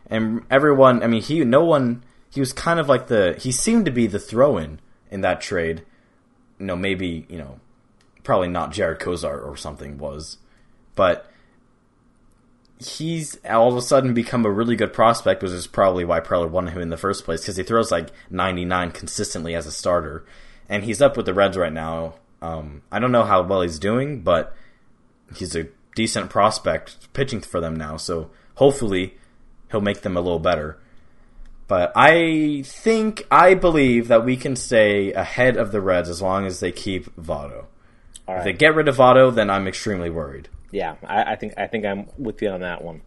B: and everyone i mean he no one he was kind of like the he seemed to be the throw-in in that trade you know maybe you know probably not jarred cosart or something was but he's all of a sudden become a really good prospect which is probably why preller wanted him in the first place because he throws like 99 consistently as a starter and he's up with the reds right now um, i don't know how well he's doing but he's a decent prospect pitching for them now so hopefully he'll make them a little better. But I think I believe that we can stay ahead of the Reds as long as they keep Votto.
A: All
B: If they get rid of Votto, then I'm extremely worried.
A: Yeah, I, I think I think I'm with you on that one.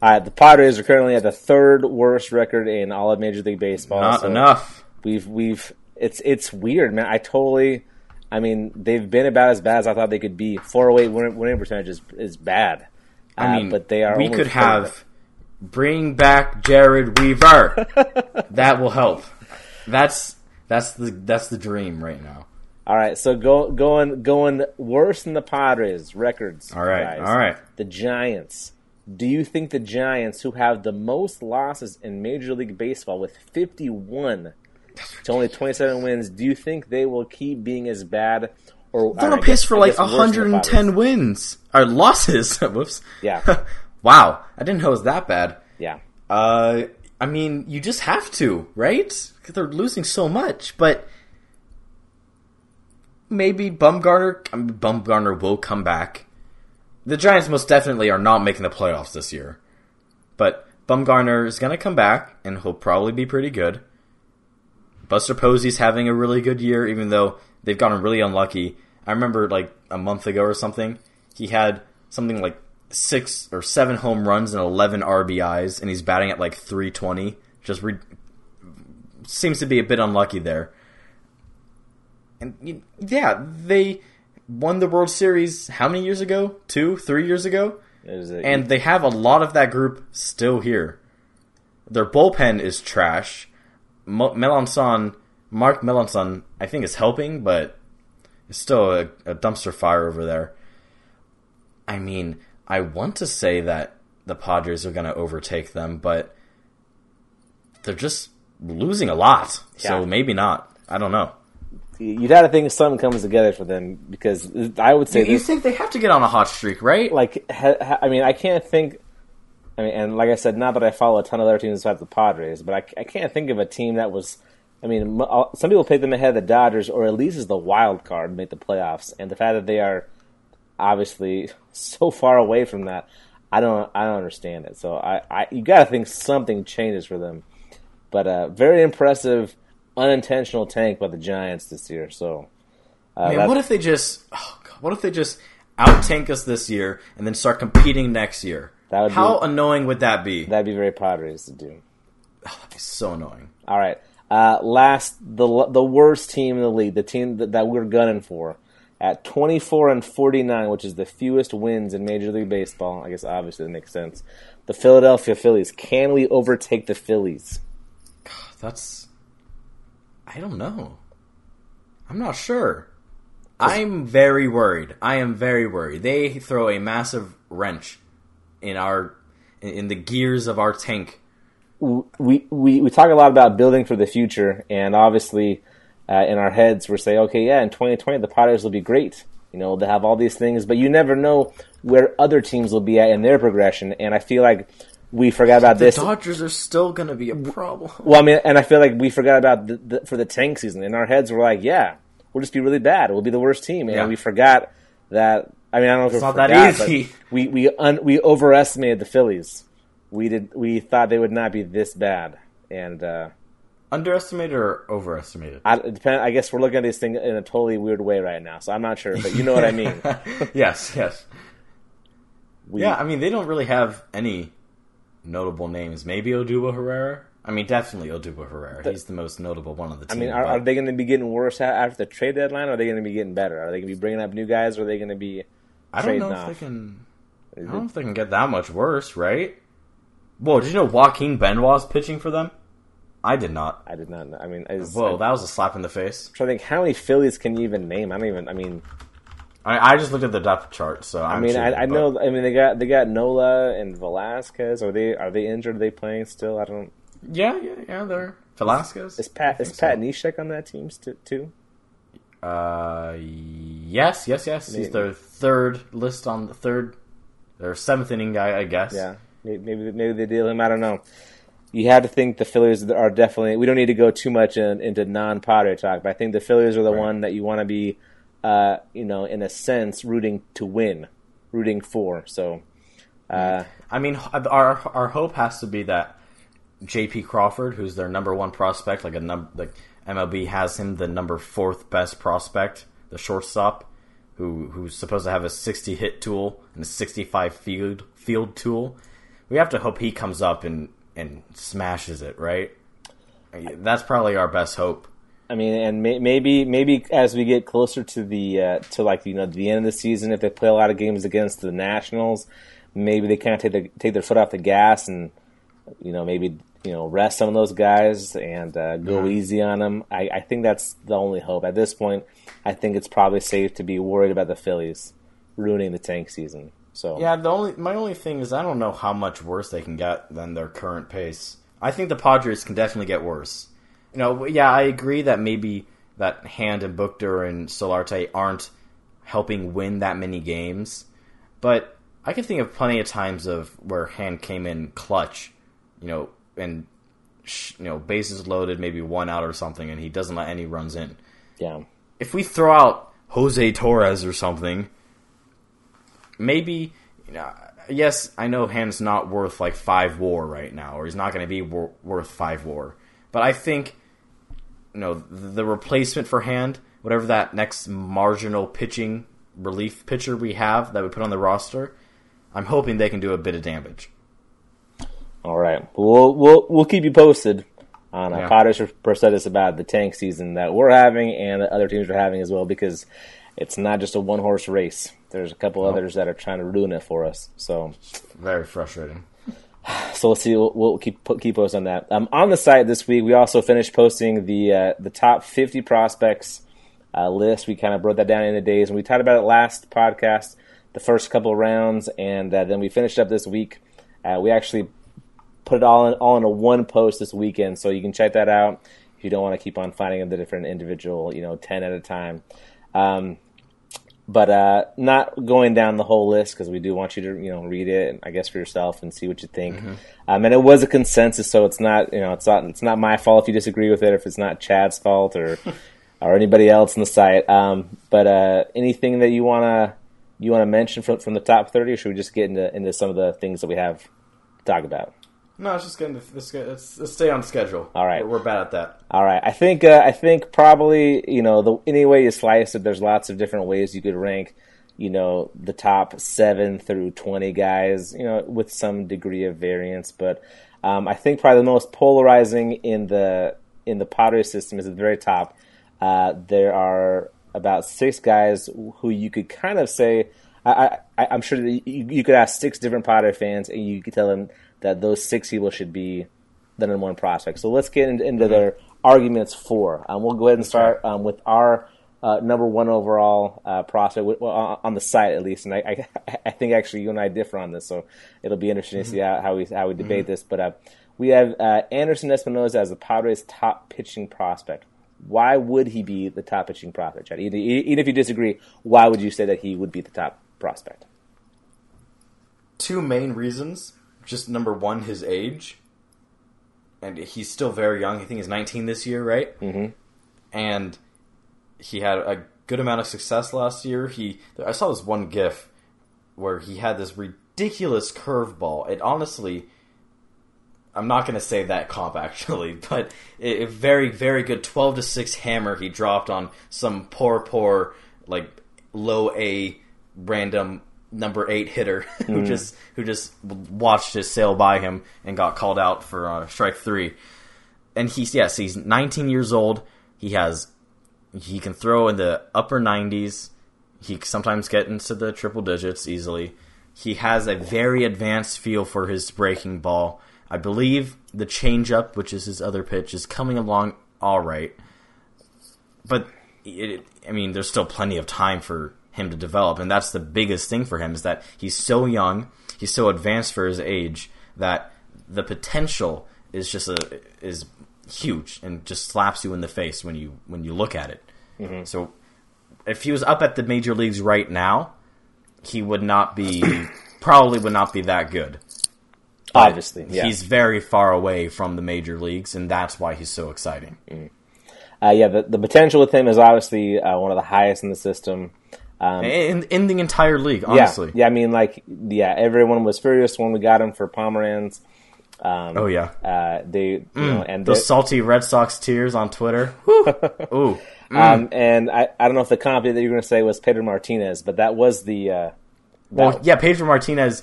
A: Right, the Padres are currently at the third worst record in all of Major League Baseball.
B: Not
A: so
B: enough.
A: We've we've it's it's weird, man. I totally. I mean, they've been about as bad as I thought they could be. 408 winning, winning percentage is, is bad.
B: I
A: Uh,
B: mean,
A: but they are.
B: We could have bring back Jered Weaver. that will help. That's that's the that's the dream right now.
A: All right, so go, going going worse than the Padres records.
B: All right,
A: guys.
B: all right.
A: The Giants. Do you think the Giants, who have the most losses in Major League Baseball with 51 to only 27 wins, do you think they will keep being as bad? Or
B: They're on pace for
A: I
B: like
A: guess worse than the
B: 110 wins or losses. Whoops.
A: Yeah.
B: wow, I didn't know it was that bad.
A: Yeah,
B: Uh, I mean, you just have to, right? Because they're losing so much. But maybe Bumgarner, I mean, Bumgarner will come back. The Giants most definitely are not making the playoffs this year. But Bumgarner is going to come back, and he'll probably be pretty good. Buster Posey's having a really good year, even though they've gotten really unlucky. I remember like a month ago or something, he had something like six or seven home runs and 11 RBIs, and he's batting at like 320. Just re- seems to be a bit unlucky there. And yeah, they won the World Series how many years ago? Two, three years ago?
A: It was a-
B: And they have a lot of that group still here. Their bullpen is trash. Mo- Melancon, Mark Melancon, I think is helping, but it's still a, a dumpster fire over there. I mean, I want to say that the Padres are going to overtake them, but they're just losing a lot. So maybe not. I don't know.
A: you'd have to think something comes together for them because I would say
B: You, you think they have to get on a hot streak, right?
A: like ha, ha, I mean I can't think. I mean, and like I said, not that I follow a ton of other teams besides the Padres, but I, I can't think of a team that was. I mean, uh, some people pick them ahead of the Dodgers, or at least as the wild card, make the playoffs. And the fact that they are obviously so far away from that, I don't, I don't understand it. So I, I you got to think something changes for them. But uh, very impressive, unintentional tank by the Giants this year. So uh,
B: Man, what if they just oh God, what if they just out tank us this year and then start competing next year?
A: That would
B: How
A: be-
B: annoying would that be?
A: that'd be very Padres to do.
B: That'd be so annoying.
A: All right. Uh, last, the the worst team in the league, the team that, that we're gunning for, at twenty four and forty nine, which is the fewest wins in Major League Baseball. I guess obviously that makes sense. The Philadelphia Phillies. Can we overtake the Phillies?
B: That's I don't know. I'm not sure. I'm very worried. I am very worried. They throw a massive wrench in our in the gears of our tank.
A: We we we talk a lot about building for the future, and obviously, uh, in our heads, we're saying, okay, yeah, in 2020 the Padres will be great. You know, they have all these things, but you never know where other teams will be at in their progression. And I feel like we forgot about
B: The
A: this.
B: The Dodgers are still going to be a problem.
A: Well, I mean, and I feel like we forgot about the, the, for the tank season. In our heads, we're like, yeah, we'll just be really bad. We'll be the worst team, and
B: Yeah.
A: we forgot that. I mean, I don't know if
B: It's
A: we
B: not
A: forgot, but
B: easy.
A: We we un, we overestimated the Phillies. We did. We thought they would not be this bad, and uh,
B: Underestimated or overestimated?
A: I depend. I guess we're looking at this thing in a totally weird way right now. So I'm not sure, but you know what I mean.
B: yes, yes.
A: We,
B: Yeah, I mean they don't really have any notable names. Maybe Odubel Herrera. I mean, definitely Odubel Herrera. He's the most notable one of the
A: I mean, are, are they going to be getting worse after the trade deadline? Or are they going to be getting better? Are they going to be bringing up new guys? Or are they going to be?
B: I don't
A: trading
B: know if
A: off?
B: they can. I don't know if they can get that much worse, right? Whoa, did you know Joaquin Benoit's pitching for them? I did not.
A: I did not. know. I mean, I
B: Whoa,
A: I'm
B: that was a slap in the face.
A: trying to think how many Phillies can you even name? I don't even. I mean,
B: I, I just looked at the depth chart, so
A: I
B: I'm
A: mean,
B: cheating,
A: I, I
B: but-
A: know. I mean, they got they got Nola and Velasquez. Are they are they injured? Are they playing still? I don't.
B: Yeah, yeah, yeah. They're Velasquez.
A: Is Pat is Pat
B: so.
A: Neshek on that team st- too?
B: Uh, yes, yes, yes. He's
A: Maybe.
B: their third list on the third, their seventh inning guy, I guess.
A: Yeah, maybe maybe, maybe they deal him. I don't know. You have to think the Phillies are definitely. We don't need to go too much in, into non-Padre talk, but I think the Phillies are the
B: Right.
A: one that you want to be, uh, you know, in a sense, rooting to win, rooting for. So, uh,
B: I mean, our our hope has to be that J.P. Crawford, who's their number one prospect, like a num like MLB has him the number fourth best prospect, the shortstop, who who's supposed to have a sixty hit tool and a sixty five field field tool. We have to hope he comes up and and smashes it, right? That's probably our best hope.
A: I mean, and may, maybe maybe as we get closer to the uh, to like you know the end of the season, if they play a lot of games against the Nationals, maybe they kind of take the, take their foot off the gas and you know maybe you know rest some of those guys and uh, go
B: Mhm.
A: easy on them. I, I think that's the only hope at this point. I think it's probably safe to be worried about the Phillies ruining the tank season. So
B: Yeah, the only my only thing is I don't know how much worse they can get than their current pace. I think the Padres can definitely get worse. You know, yeah, I agree that maybe that Hand and Buchter and Solarte aren't helping win that many games, but I can think of plenty of times of where Hand came in clutch, you know, and you know bases loaded, maybe one out or something, and he doesn't let any runs in.
A: yeah.
B: If we throw out Jose Torres or something, maybe you know, yes, I know Hand's not worth like five WAR right now, or he's not going to be wor- worth five WAR. But I think you know the replacement for Hand, whatever that next marginal pitching relief pitcher we have that we put on the roster, I'm hoping they can do a bit of damage.
A: All right. We'll we'll we'll keep you posted on uh,
B: Yeah.
A: Padres per Status about the tank season that we're having and that other teams are having as well because it's not just a one horse race. There's a couple others that are trying to ruin it for us. So
B: Very frustrating.
A: so let's see. We'll, we'll keep keep posting on that. Um, on the site this week, we also finished posting the uh, the top 50 prospects uh, list. We kind of broke that down into days, and we talked about it last podcast, the first couple rounds, and uh, then we finished up this week. Uh, we actually put it all in all in a one post this weekend, so you can check that out if you don't want to keep on finding the different individual, you know, 10 at a time. Um, but uh, not going down the whole list because we do want you to you know read it I guess for yourself and see what you think. Um, and it was a consensus, so it's not you know it's not it's not my fault if you disagree with it, if it's not Chad's fault or or anybody else on the site. Um, but uh, anything that you wanna you wanna mention from from the top thirty, or should we just get into into some of the things that we have to talk about?
B: No, it's just getting let's, let's stay on schedule.
A: All right.
B: we're, we're bad at that.
A: All right, I think uh, I think probably you know the any way you slice it, there's lots of different ways you could rank, you know, the top seven through twenty guys, you know, with some degree of variance. But um, I think probably the most polarizing in the in the Padres system is at the very top. Uh, there are about six guys who you could kind of say. I, I, I'm sure that you, you could ask six different Padre fans, and you could tell them that those six people should be the number one prospect. So let's get into, into their arguments for. Um, we'll go ahead and start um, with our uh, number one overall uh, prospect well, on the site at least, and I, I, I, think actually you and I differ on this, so it'll be interesting mm-hmm. to see how, how, we how we debate mm-hmm. this. But uh, we have uh, Anderson Espinoza as the Padres' top pitching prospect. Why would he be the top pitching prospect, Chad? Even, even if you disagree, why would you say that he would be the top prospect?
B: Two main reasons. Just number one, his age, and he's still very young. I think he's 19 this year, right?
A: Mm-hmm.
B: And he had a good amount of success last year. He, I saw this one GIF where he had this ridiculous curveball. It honestly, I'm not going to say that comp actually, but a very, very good 12 to six hammer he dropped on some poor, poor like low A random number eight hitter who mm. just who just watched it sail by him and got called out for uh, strike three. And he's yes, he's 19 years old. He has he can throw in the upper 90s. He sometimes get into the triple digits easily. He has a very advanced feel for his breaking ball. I believe the changeup, which is his other pitch, is coming along all right. But it, I mean, there's still plenty of time for him to develop, and that's the biggest thing for him is that he's so young, he's so advanced for his age that the potential is just a is huge and just slaps you in the face when you when you look at it. Mm-hmm. So if he was up at the major leagues right now, he would not be probably would not be that good.
A: Obviously, yeah.
B: he's very far away from the major leagues, and that's why he's so exciting.
A: Mm. Uh, yeah, the, the potential with him is obviously uh, one of the highest in the system.
B: Um, in in the entire league, honestly.
A: Yeah, yeah, I mean, like, yeah, everyone was furious when we got him for Pomeranz.
B: Um, oh yeah,
A: uh, they mm, know, and
B: those salty Red Sox tears on Twitter. Ooh,
A: mm. um, and I, I don't know if the comp that you're going to say was Pedro Martinez, but that was the. Uh,
B: well, yeah, Pedro Martinez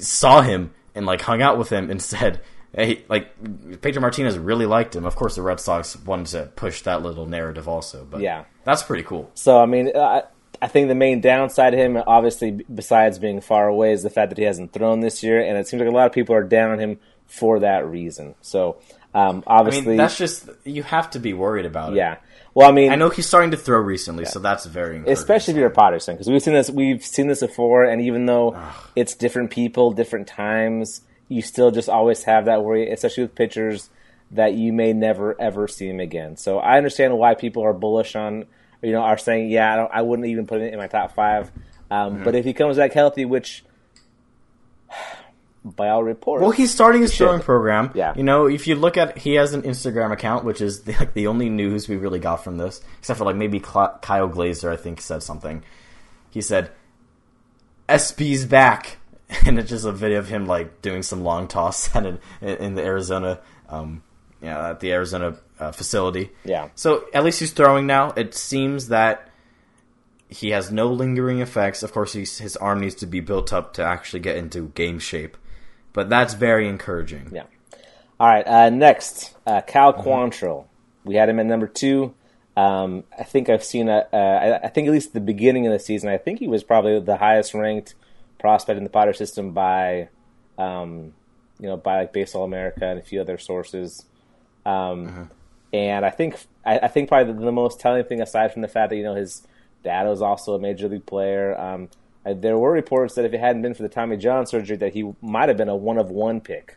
B: saw him and like hung out with him and said, "Hey, like Pedro Martinez really liked him." Of course, the Red Sox wanted to push that little narrative also, but
A: yeah,
B: that's pretty cool.
A: So I mean, uh, I think the main downside of him, obviously, besides being far away, is the fact that he hasn't thrown this year, and it seems like a lot of people are down on him for that reason. So, um, obviously, I
B: mean, that's just you have to be worried about
A: it. Yeah. Well, I mean,
B: I know he's starting to throw recently, yeah. so that's very
A: especially if you're a fan because we've seen this we've seen this before, and even though Ugh. it's different people, different times, you still just always have that worry, especially with pitchers that you may never ever see him again. So I understand why people are bullish on you know, are saying, yeah, I, don't, I wouldn't even put it in my top five. Um, mm-hmm. But if he comes back healthy, which by all reports,
B: well, he's starting his throwing program.
A: Yeah,
B: you know, if you look at, he has an Instagram account, which is the, like the only news we really got from this, except for like maybe Kyle Glaser, I think, said something. He said, "SB's back," and it's just a video of him like doing some long toss in, in the Arizona, um, yeah, at the Arizona uh, facility.
A: Yeah.
B: So at least he's throwing now. It seems that he has no lingering effects. Of course, his arm needs to be built up to actually get into game shape, but that's very encouraging.
A: Yeah. All right. Uh, next, uh, Cal mm-hmm. Quantrill. We had him at number two. Um, I think I've seen a. Uh, I think at least at the beginning of the season, I think he was probably the highest ranked prospect in the Potter system by, um, you know, by like Baseball America and a few other sources. Um, uh-huh. And I think I, I, think probably the, the, most telling thing, aside from the fact that you know his dad was also a major league player, um, there were reports that if it hadn't been for the Tommy John surgery, that he might have been a one of one pick.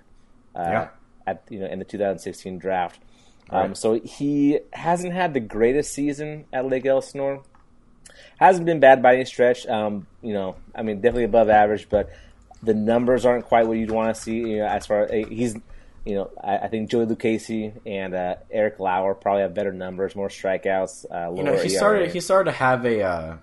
A: Uh, yeah. At you know in the 2016 draft. Um, right. So he hasn't had the greatest season at Lake Elsinore. Hasn't been bad by any stretch. Um, you know, I mean, definitely above average, but the numbers aren't quite what you'd want to see. You know, as far as he's you know, I, I think Joey Lucchesi and uh, Eric Lauer probably have better numbers, more strikeouts. Uh,
B: you know, he ERA. started he started to have a uh,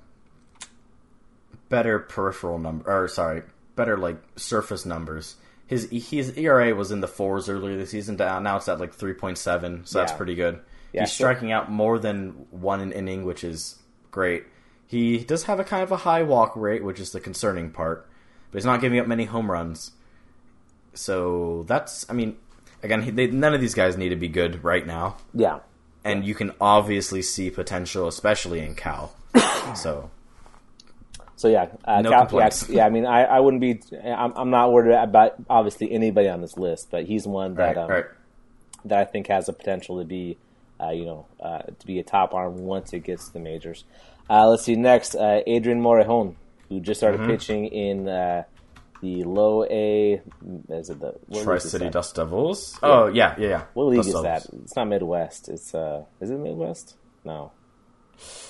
B: better peripheral number, or sorry, better like surface numbers. His his ERA was in the fours earlier this season. Now it's at like three point seven, so yeah. that's pretty good. Yeah, he's striking out more than one an inning, which is great. He does have a kind of a high walk rate, which is the concerning part, but he's not giving up many home runs. So that's, I mean, again, they, none of these guys need to be good right now.
A: Yeah,
B: and you can obviously see potential, especially in Cal. so,
A: so yeah, uh, no Cal, complaints. Yeah, yeah, I mean, I, I wouldn't be. I'm, I'm, not worried about obviously anybody on this list, but he's one that
B: right, um, right.
A: that I think has the potential to be, uh, you know, uh, to be a top arm once it gets to the majors. Uh, let's see next, uh, Adrian Morejon, who just started
B: Mm-hmm.
A: pitching in uh, the low A. Is it the
B: Tri City? Dust Devils. Oh yeah, yeah, yeah.
A: What league
B: Dust
A: is
B: Devils.
A: that? It's not Midwest. It's uh, is it Midwest? No,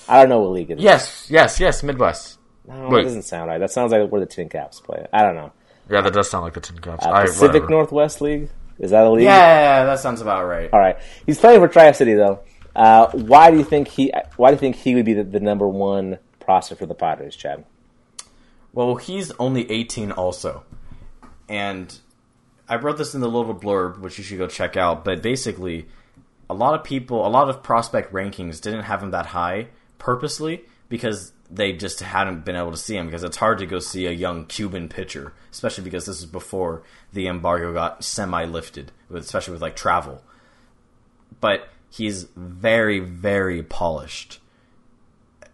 A: I don't know what league it is.
B: Yes, yes, yes. Midwest.
A: no,
B: wait.
A: it doesn't sound right. That sounds like where the Tin Caps play. I don't know.
B: Yeah, that does sound like the Tin Caps.
A: Uh, Pacific
B: whatever.
A: Northwest League is that a league?
B: Yeah, that sounds about right.
A: All right. He's playing for Tri City though. Uh, why do you think he? Why do you think he would be the, the number one prospect for the Padres, Chad?
B: Well, he's only 18 also. And I wrote this in the little blurb, which you should go check out. But basically, a lot of people, a lot of prospect rankings didn't have him that high purposely because they just hadn't been able to see him because it's hard to go see a young Cuban pitcher, especially because this is before the embargo got semi lifted, especially with like travel. But he's very, very polished.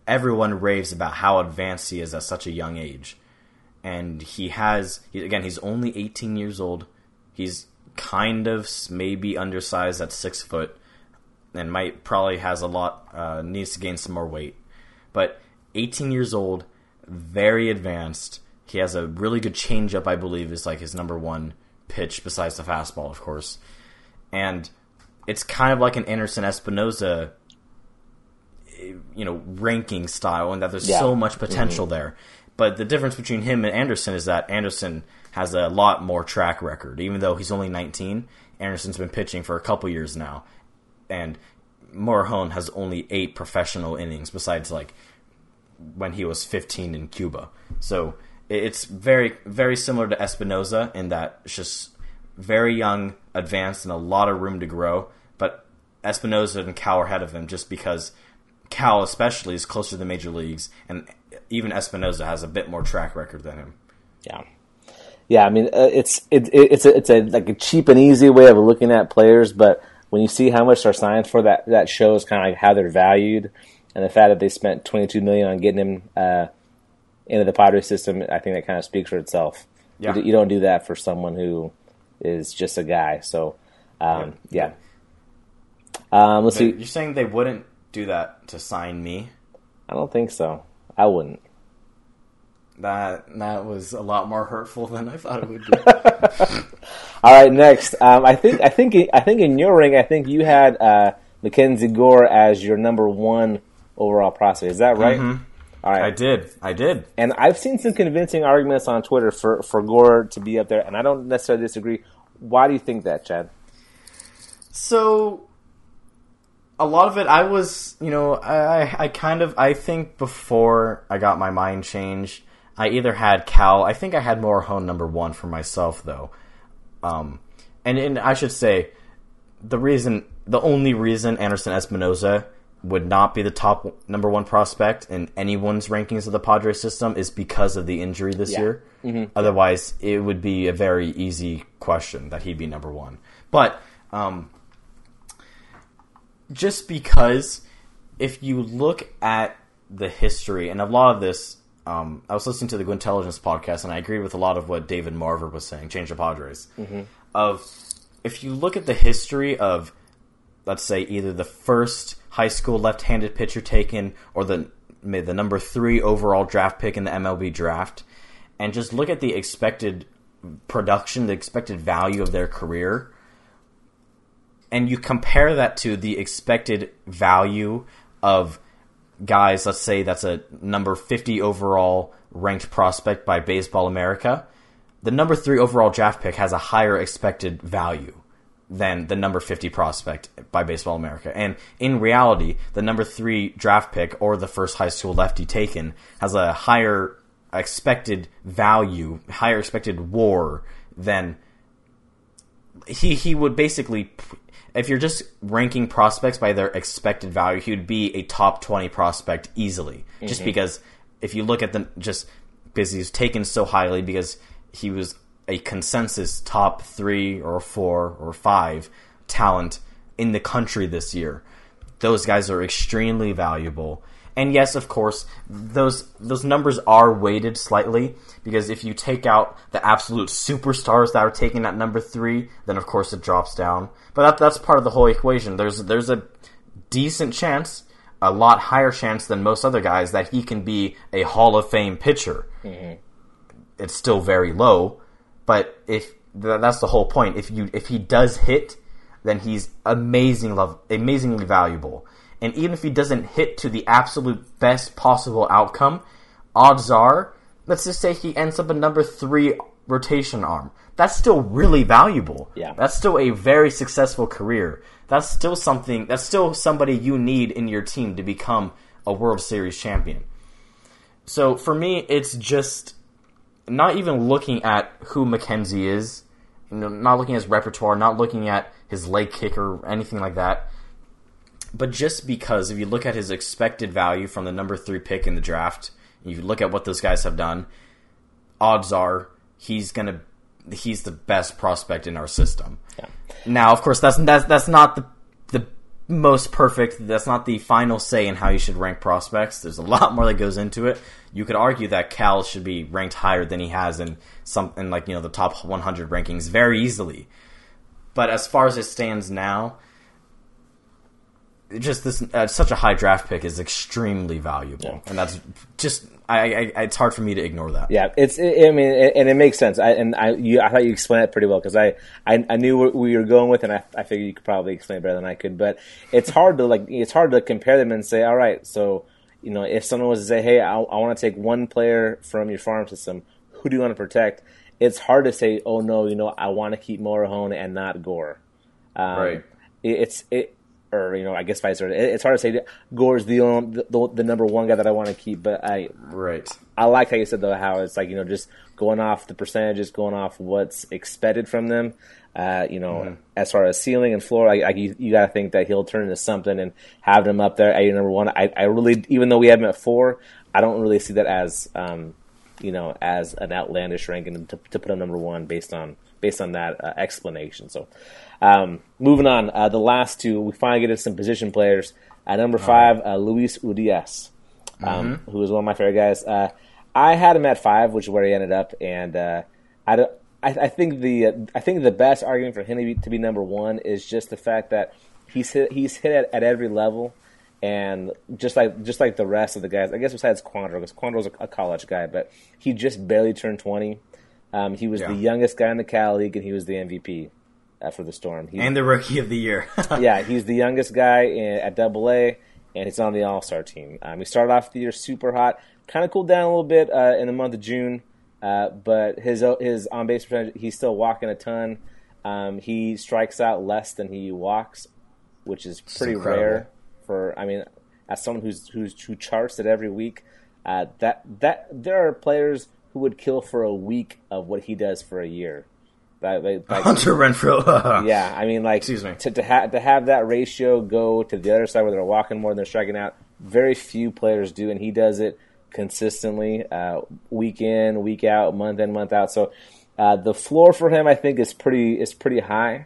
B: Everyone raves about how advanced he is at such a young age. And he has again he's only 18 years old. He's kind of maybe undersized at six foot and might probably has a lot uh, needs to gain some more weight. But 18 years old very advanced. He has a really good changeup i believe is like his number one pitch besides the fastball of course. And it's kind of like an anderson espinoza you know ranking style and that there's
A: Yeah.
B: so much potential mm-hmm. there but the difference between him and anderson is that anderson has a lot more track record even though he's only 19 anderson's been pitching for a couple years now and Morejon has only eight professional innings besides like when he was 15 in Cuba. So it's very very similar to Espinoza in that it's just very young, advanced, and a lot of room to grow. But Espinoza and Cal are ahead of him just because Cal especially is closer to the major leagues, and even Espinoza has a bit more track record than him.
A: Yeah, yeah. I mean, uh, it's it, it, it's a, it's a like a cheap and easy way of looking at players, but when you see how much they're signed for, that that shows kind of like how they're valued, and the fact that they spent twenty two million on getting him uh, into the Padres system, I think that kind of speaks for itself.
B: Yeah.
A: You, you don't do that for someone who is just a guy. So, um, yeah. Um, let's see.
B: You're saying they wouldn't do that to sign me?
A: I don't think so. I wouldn't.
B: That that was a lot more hurtful than I thought it would be.
A: All right, next. Um, I think I think I think in your ring, I think you had uh, MacKenzie Gore as your number one overall prospect. Is that right? All right.
B: Mm-hmm. I did. I did.
A: And I've seen some convincing arguments on Twitter for, for Gore to be up there, and I don't necessarily disagree. Why do you think that, Chad?
B: So a lot of it I was, you know, I I- I kind of I think before I got my mind changed, I either had Cal, I think I had Morejon number 1 for myself though. Um and and I should say the reason the only reason Anderson Espinoza would not be the top number 1 prospect in anyone's rankings of the Padres system is because of the injury this
A: Yeah.
B: year. Otherwise, it would be a very easy question that he'd be number 1. But um just because if you look at the history and a lot of this um, I was listening to the Gwynntelligence podcast and I agreed with a lot of what David Marver was saying, Change the Padres. Of if you look at the history of let's say either the first high school left-handed pitcher taken or the the number three overall draft pick in the MLB draft, and just look at the expected production, the expected value of their career, and you compare that to the expected value of guys, let's say that's a number 50 overall ranked prospect by Baseball America, the number 3 overall draft pick has a higher expected value than the number 50 prospect by Baseball America. And in reality, the number 3 draft pick or the first high school lefty taken has a higher expected value, higher expected war than he he would basically if you're just ranking prospects by their expected value, he would be a top 20 prospect easily. Just mm-hmm. because if you look at them just because he's taken so highly because he was a consensus top 3 or 4 or 5 talent in the country this year. Those guys are extremely valuable And yes, of course, those those numbers are weighted slightly because if you take out the absolute superstars that are taking at number three, then of course it drops down. But that, that's part of the whole equation. There's there's a decent chance, a lot higher chance than most other guys that he can be a Hall of Fame pitcher.
A: Mm-hmm.
B: It's still very low, but if that's the whole point, if you if he does hit, then he's amazing, love, amazingly valuable. And even if he doesn't hit to the absolute best possible outcome, odds are, let's just say he ends up a number three rotation arm. That's still really valuable.
A: Yeah.
B: That's still a very successful career. That's still something, that's still somebody you need in your team to become a World Series champion. So for me, it's just not even looking at who MacKenzie is, you know, not looking at his repertoire, not looking at his leg kick or anything like that. But just because if you look at his expected value from the number three pick in the draft, you look at what those guys have done, odds are he's gonna he's the best prospect in our system.
A: Yeah.
B: Now, of course, that's that's that's not the the most perfect. That's not the final say in how you should rank prospects. There's a lot more that goes into it. You could argue that Cal should be ranked higher than he has in some in like you know the top 100 rankings very easily. But as far as it stands now, just this uh, such a high draft pick is extremely valuable,
A: Yeah.
B: and that's just I, I it's hard for me to ignore that.
A: Yeah, it's. I mean, it, and it makes sense. I and I, you, I thought you explained it pretty well because I, I, I knew what we were going with, and I, I figured you could probably explain it better than I could. But it's hard to like, it's hard to compare them and say, all right, so you know, if someone was to say, hey, I, I want to take one player from your farm system, who do you want to protect? It's hard to say, oh no, you know, I want to keep Morejon and not Gore. Um,
B: Right.
A: it, it's it. Or you know, I guess vice versa. It's hard to say Gore's the, only, the the number one guy that I want to keep, but I
B: Right.
A: I like how you said though how it's like you know just going off the percentages, going off what's expected from them. Uh, you know,
B: Mm-hmm.
A: as far as ceiling and floor, I, I, you, you got to think that he'll turn into something and have them up there at your number one. I, I really, even though we have him at four, I don't really see that as um, you know as an outlandish ranking to, to put him number one based on based on that uh, explanation. So, um, moving on, uh, the last two, we finally get to some position players. At number five, uh, Luis Urias um, who is one of my favorite guys. Uh, I had him at five, which is where he ended up, and uh, I, don't- I, I think the uh, I think the best argument for him to be, to be number one is just the fact that he's hit he's hit at, at every level, and just like just like the rest of the guys, I guess besides Quantrill, because Quantrill's a, a college guy, but he just barely turned twenty. Um, he was
B: Yeah.
A: the youngest guy in the Cal League, and he was the MVP uh, for the Storm. He,
B: And the rookie of the year.
A: yeah, he's the youngest guy in, at Double A, and he's on the All Star team. Um, he started off the year super hot, kind of cooled down a little bit uh, in the month of June, uh, but his his on base percentage, he's still walking a ton. Um, he strikes out less than he walks, which is pretty rare for. I mean, as someone who's who's who charts it every week, uh, that that there are players who would kill for a week of what he does for a year. That, like, like-
B: Hunter Renfroe.
A: yeah, I mean, like
B: Excuse me.
A: to to, ha- to have that ratio go to the other side where they're walking more than they're striking out. Very few players do, and he does it consistently, uh, week in, week out, month in, month out. So uh, the floor for him, I think, is pretty is pretty high.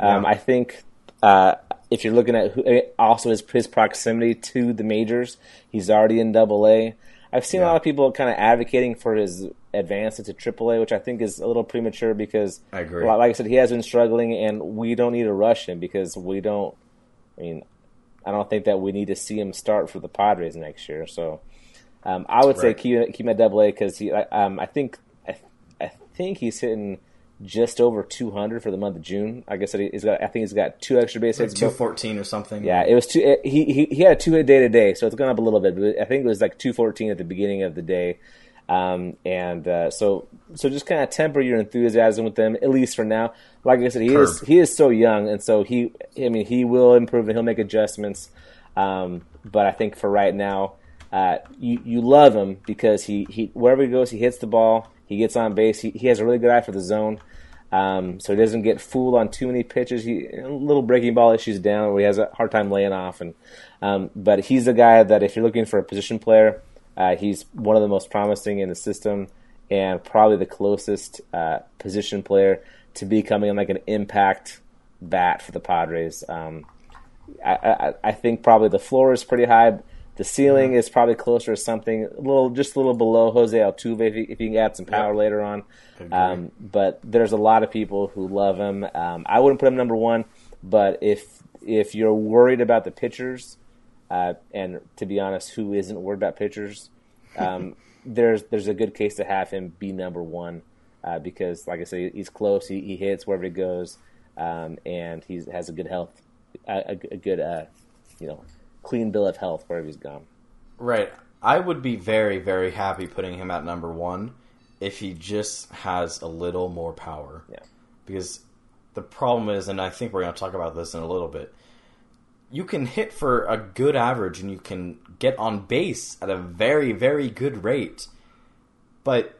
A: Um,
B: Yeah.
A: I think uh, if you're looking at who, eh, also his his proximity to the majors, he's already in Double A. I've seen a lot of people kind of advocating for his advance into Triple A, which I think is a little premature because
B: I agree.
A: like I said, he has been struggling, and we don't need to rush him because we don't. I mean, I don't think that we need to see him start for the Padres next year. So, um, I would say keep keep him at Double A because he. Um, I think I, I think he's hitting just over 200 for the month of June. I guess that he's got. I think he's got two extra base hits.
B: Two
A: both-
B: fourteen or something.
A: yeah, it was two. It, he, he he had a two hit day to day, so it's gone up a little bit. But I think it was like two fourteen at the beginning of the day, um, and uh, so so just kind of temper your enthusiasm with them at least for now. Like I said, he is he is so young, and so he I mean he will improve and he'll make adjustments. Um, but I think for right now, uh, you you love him because he, he wherever he goes, he hits the ball, he gets on base, he, he has a really good eye for the zone. Um, so he doesn't get fooled on too many pitches. He a little breaking ball issues down where he has a hard time laying off, and um, but he's the guy that if you're looking for a position player, uh, he's one of the most promising in the system, and probably the closest uh, position player to becoming like an impact bat for the Padres. Um, I, I, I think probably the floor is pretty high, The ceiling is probably closer to something a little, just a little below Jose Altuve if you, if you can add some power later on. Um, but there's a lot of people who love him. Um, I wouldn't put him number one, but if if you're worried about the pitchers, uh, and to be honest, who isn't worried about pitchers? Um, there's there's a good case to have him be number one uh, because, like I said, he's close. He, he hits wherever he goes, um, and he has a good health, a, a, a good uh, you know clean bill of health wherever he's gone.
B: Right. I would be very, very happy putting him at number one if he just has a little more power.
A: Yeah.
B: Because the problem is, and I think we're going to talk about this in a little bit, you can hit for a good average and you can get on base at a very, very good rate. But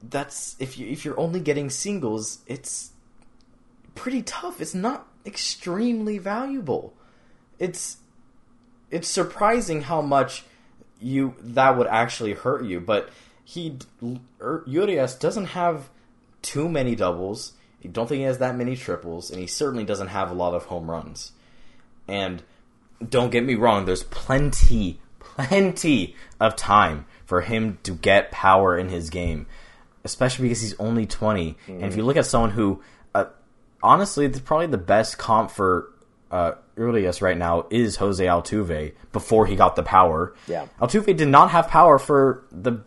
B: that's if you if you're only getting singles, it's pretty tough. It's not extremely valuable. It's it's surprising how much you that would actually hurt you, but he Ur- Urias doesn't have too many doubles. I don't think he has that many triples, and he certainly doesn't have a lot of home runs. And don't get me wrong, there's plenty, plenty of time for him to get power in his game, especially because he's only 20. And if you look at someone who, uh, honestly, probably the best comp for uh, Urias right now is Jose Altuve before he got the power.
A: Yeah.
B: Altuve did not have power for the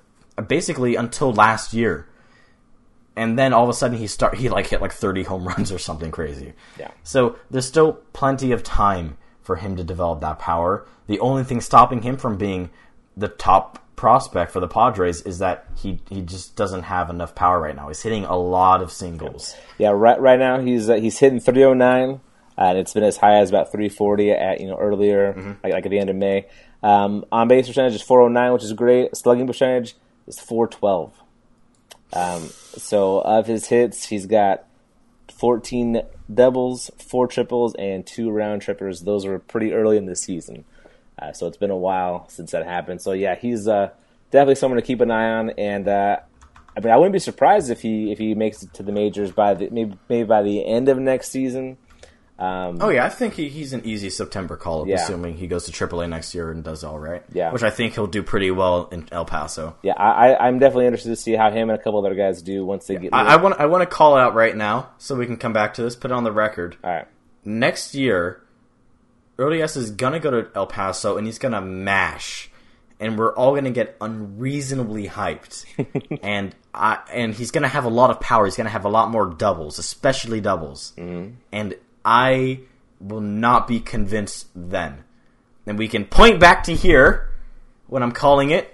B: basically until last year. And then all of a sudden he start he like hit like 30 home runs or something crazy.
A: Yeah.
B: So there's still plenty of time for him to develop that power. The only thing stopping him from being the top prospect for the Padres is that he he just doesn't have enough power right now. He's hitting a lot of singles.
A: Yeah, right right now he's uh, he's hitting 309, and it's been as high as about 340 at you know earlier, like, like at the end of May. Um, on base percentage is 409, which is great. Slugging percentage is 412. Um, so of his hits, he's got 14 doubles, four triples, and two round trippers. Those were pretty early in the season, uh, so it's been a while since that happened. So yeah, he's uh, definitely someone to keep an eye on, and uh, I mean, I wouldn't be surprised if he if he makes it to the majors by the maybe maybe by the end of next season. Um,
B: Oh yeah, I think he, he's an easy September call up,
A: Yeah.
B: assuming he goes to AAA next year and does all right.
A: Yeah.
B: which I think he'll do pretty well in El Paso.
A: yeah, I, I, I'm definitely interested to see how him and a couple other guys do once they get.
B: I, I want I want to call it out right now so we can come back to this, put it on the record.
A: All right,
B: Next year, Urias is gonna go to El Paso and he's gonna mash, and we're all gonna get unreasonably hyped, and I and he's gonna have a lot of power. He's gonna have a lot more doubles, especially doubles, mm-hmm. and I will not be convinced then. And we can point back to here when I'm calling it,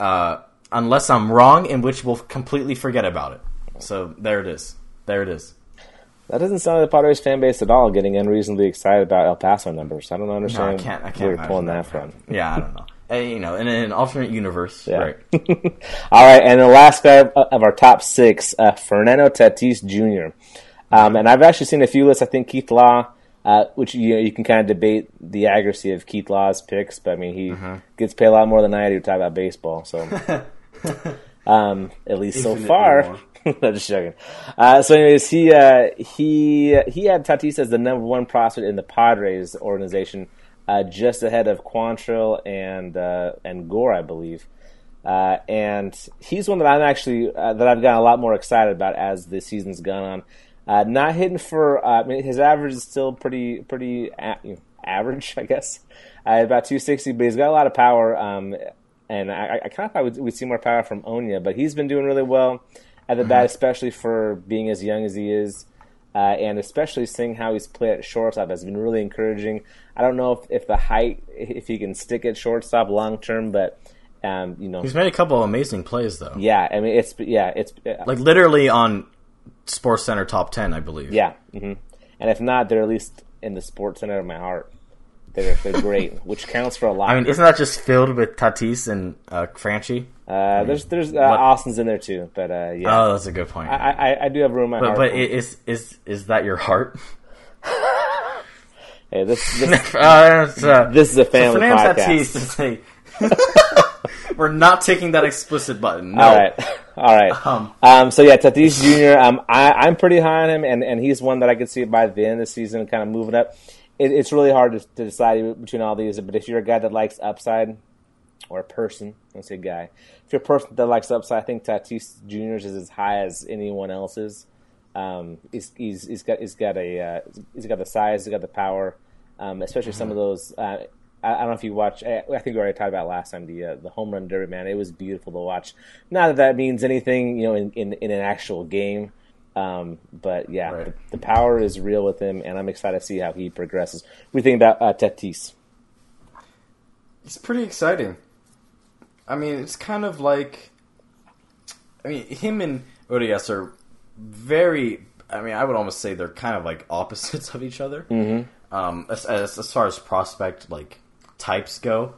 B: uh, unless I'm wrong, in which we'll completely forget about it. So there it is. There it is.
A: that doesn't sound like the Padres fan base at all. Getting unreasonably excited about El Paso numbers. I don't understand
B: can't- I can't
A: where you're pulling
B: that
A: from.
B: Yeah, I don't know. You know, in an alternate universe,
A: Yeah.
B: right?
A: All right, and the last guy of of our top six, uh, Fernando Tatis Jr. Um, and I've actually seen a few lists. I think Keith Law, uh, which you know, you can kind of debate the accuracy of Keith Law's picks, but I mean he
B: Mm-hmm.
A: gets paid a lot more than I do to talk about baseball. So, um, at least so far. I'm just joking. Uh, so, anyways, he uh, he he had Tatis as the number one prospect in the Padres organization, uh, just ahead of Quantrill and uh, and Gore, I believe. Uh, and he's one that I'm actually uh, that I've gotten a lot more excited about as the season's gone on. Uh, not hitting for uh, I mean, his average is still pretty pretty a- you know, average, I guess, uh, about 260. But he's got a lot of power, um, and I, I kind of thought we'd, we'd see more power from Onya, but he's been doing really well at the bat, especially for being as young as he is. Uh, and especially seeing how he's played at shortstop has been really encouraging. I don't know if, if the height, if he can stick at shortstop long term, but um, you know,
B: He's made a couple of amazing plays though,
A: yeah. I mean, it's yeah, it's uh,
B: like literally on Sports Center top ten, I believe.
A: yeah. hmm And if not, they're at least in the sports center of my heart. They're they're great, which counts for a lot.
B: I mean, isn't that just filled with Tatis and uh, Franchy?
A: uh, there's there's uh, Austin's in there too, but uh, yeah,
B: Oh, that's a good point.
A: I, I I do have room in my
B: but
A: heart.
B: but is is is that your heart?
A: hey, this this,
B: uh, uh,
A: this is a family
B: Fernando
A: podcast.
B: Tatis We're not taking that explicit button. No.
A: All right, all right.
B: Um,
A: Um, so yeah, Tatis Jr. Um, I, I'm pretty high on him, and, and he's one that I could see by the end of the season kind of moving up. it, it's really hard to, to decide between all these. But if you're a guy that likes upside, or a person, let's say guy, if you're a person that likes upside, I think Tatis Juniors is as high as anyone else's. Um, he's, he's, he's got he's got a uh, he's got the size, he's got the power, um, especially some of those. Uh, I, I don't know if you watch. I, I think we already talked about last time the uh, the home run derby. Man, it was beautiful to watch. Not that that means anything, you know, in, in, in an actual game. Um, but yeah,
B: Right.
A: the, the power is real with him, and I'm excited to see how he progresses. What do you think about uh, Tatis?
B: It's pretty exciting. I mean, it's kind of like, I mean, him and ODS are very. I mean, I would almost say they're kind of like opposites of each other. Mm-hmm. Um, as, as as far as prospect like types go,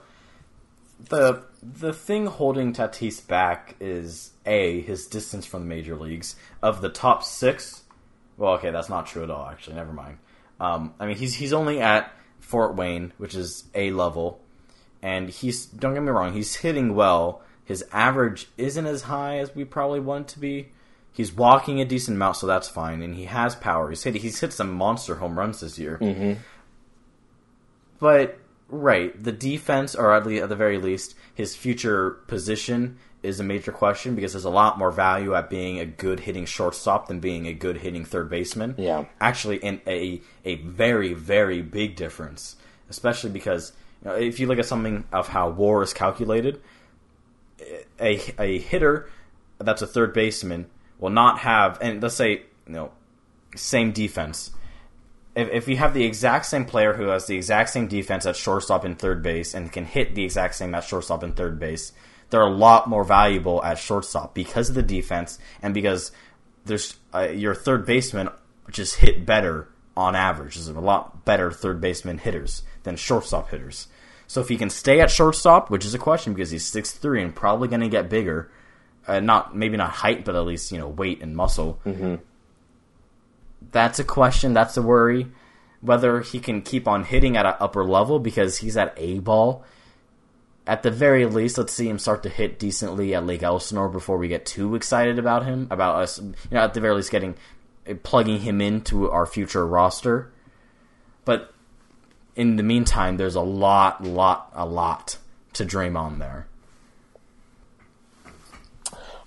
B: the the thing holding Tatis back is a his distance from the major leagues. Of the top six, well, okay, that's not true at all. Actually, never mind. Um, I mean, he's he's only at Fort Wayne, which is A level, and he's don't get me wrong, he's hitting well. His average isn't as high as we probably want it to be. He's walking a decent amount, so that's fine, and he has power. He's hit he's hit some monster home runs this year.
A: Mm-hmm.
B: But right, the defense, or at, le- at the very least, his future position is a major question because there's a lot more value at being a good hitting shortstop than being a good hitting third baseman.
A: Yeah.
B: actually, in a a very very big difference, especially because you know, if you look at something of how WAR is calculated, a a hitter that's a third baseman will not have, and let's say you know, same defense. If, if you have the exact same player who has the exact same defense at shortstop and third base and can hit the exact same at shortstop and third base, they're a lot more valuable at shortstop because of the defense and because there's uh, your third baseman just hit better on average. There's a lot better third baseman hitters than shortstop hitters. So if he can stay at shortstop, which is a question because he's six three and probably going to get bigger, uh, not maybe not height, but at least you know weight and muscle. Mm-hmm. That's a question. That's a worry. Whether he can keep on hitting at an upper level because he's at A ball. At the very least, let's see him start to hit decently at Lake Elsinore before we get too excited about him. About us, you know, at the very least, getting uh, plugging him into our future roster. But in the meantime, there's a lot, lot, a lot to dream on there.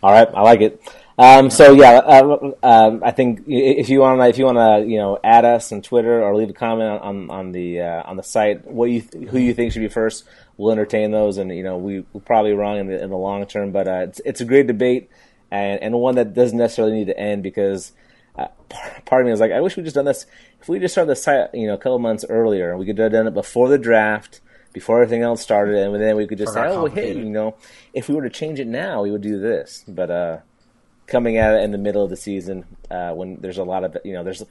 A: All right, I like it. Um, so yeah, uh, um, I think if you want to, if you want to, you know, add us on Twitter or leave a comment on on the uh, on the site, what you th- who you think should be first, we'll entertain those, and you know, we we're probably wrong in the in the long term, but uh, it's it's a great debate and and one that doesn't necessarily need to end because. Uh, part- of me is like, I wish we just done this. If we just started the site, you know, a couple months earlier, we could have done it before the draft, before everything else started, and then we could just say, oh, well, hey, you know, if we were to change it now, we would do this. But uh, coming at it in the middle of the season uh, when there's a lot of you know there's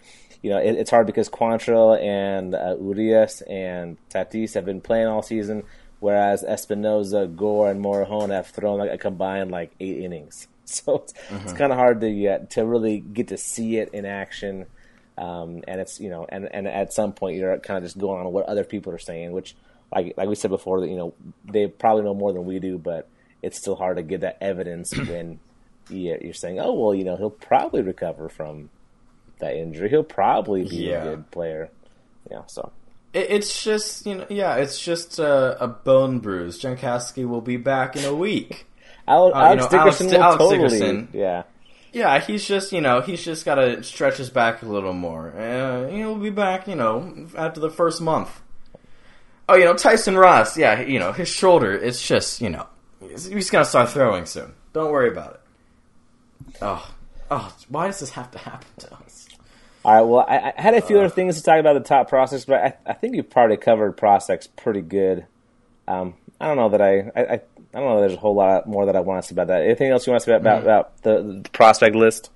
A: you know it, it's hard because Quantrill and uh, Urias and Tatis have been playing all season, whereas Espinoza, Gore, and Morejon have thrown like a combined like eight innings. So it's, it's kind of hard to uh, to really get to see it in action. Um, and it's you know, and, and at some point you're kind of just going on what other people are saying, which like like we said before, that you know they probably know more than we do, but it's still hard to get that evidence when you're saying, oh well, you know he'll probably recover from that injury, he'll probably be
B: Yeah.
A: a good player, yeah. So
B: it's just you know, yeah, it's just a, a bone bruise. Jankowski will be back in a week.
A: Alex,
B: Uh, know,
A: Alex
B: Alex-
A: Dickerson will
B: Alex
A: totally,
B: Dickerson.
A: yeah.
B: Yeah, he's just you know he's just got to stretch his back a little more. Uh, he'll be back you know after the first month. Oh, you know Tyson Ross. Yeah, you know his shoulder. It's just you know he's, he's gonna start throwing soon. Don't worry about it. Oh, oh, why does this have to happen to us?
A: All right. Well, I, I had a few other things to talk about the top prospects, but I, I think you've probably covered prospects pretty good. Um, I don't know that I, I, I don't know. There's a whole lot more that I want to say about that. Anything else you want to say about about, the, the prospect list?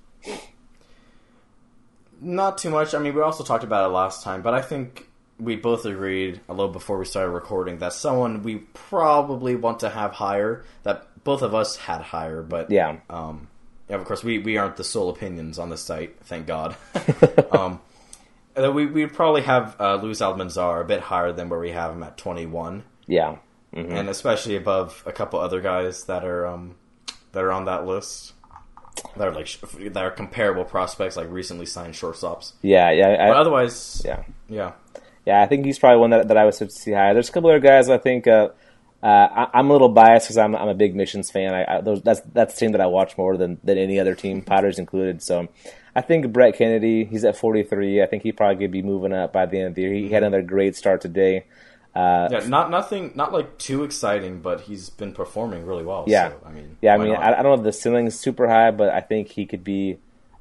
B: Not too much. I mean, we also talked about it last time, but I think we both agreed a little before we started recording that someone we probably want to have higher that both of us had higher, but
A: Yeah.
B: um, yeah, of course we, we aren't the sole opinions on this site, thank God. um, we we'd probably have uh, Luis Almanzar a bit higher than where we have him at twenty one,
A: Yeah. hmm
B: and especially above a couple other guys that are um, that are on that list. That are like that are comparable prospects, like recently signed shortstops.
A: Yeah. Yeah. I,
B: But otherwise,
A: yeah.
B: yeah.
A: Yeah, I think he's probably one that, that I would see higher. There's a couple other guys I think. Uh, uh, I, am a little biased because I'm, I'm a big missions fan. I, I, those, that's that's the team that I watch more than, than any other team, Padres included. So I think Brett Kennedy, he's at 43. I think he probably could be moving up by the end of the year. He had another great start today.
B: Uh, yeah, not nothing, not like too exciting, but he's been performing really well.
A: Yeah,
B: so, I mean,
A: yeah, I mean, I, I, don't know if the ceiling's super high, but I think he could be,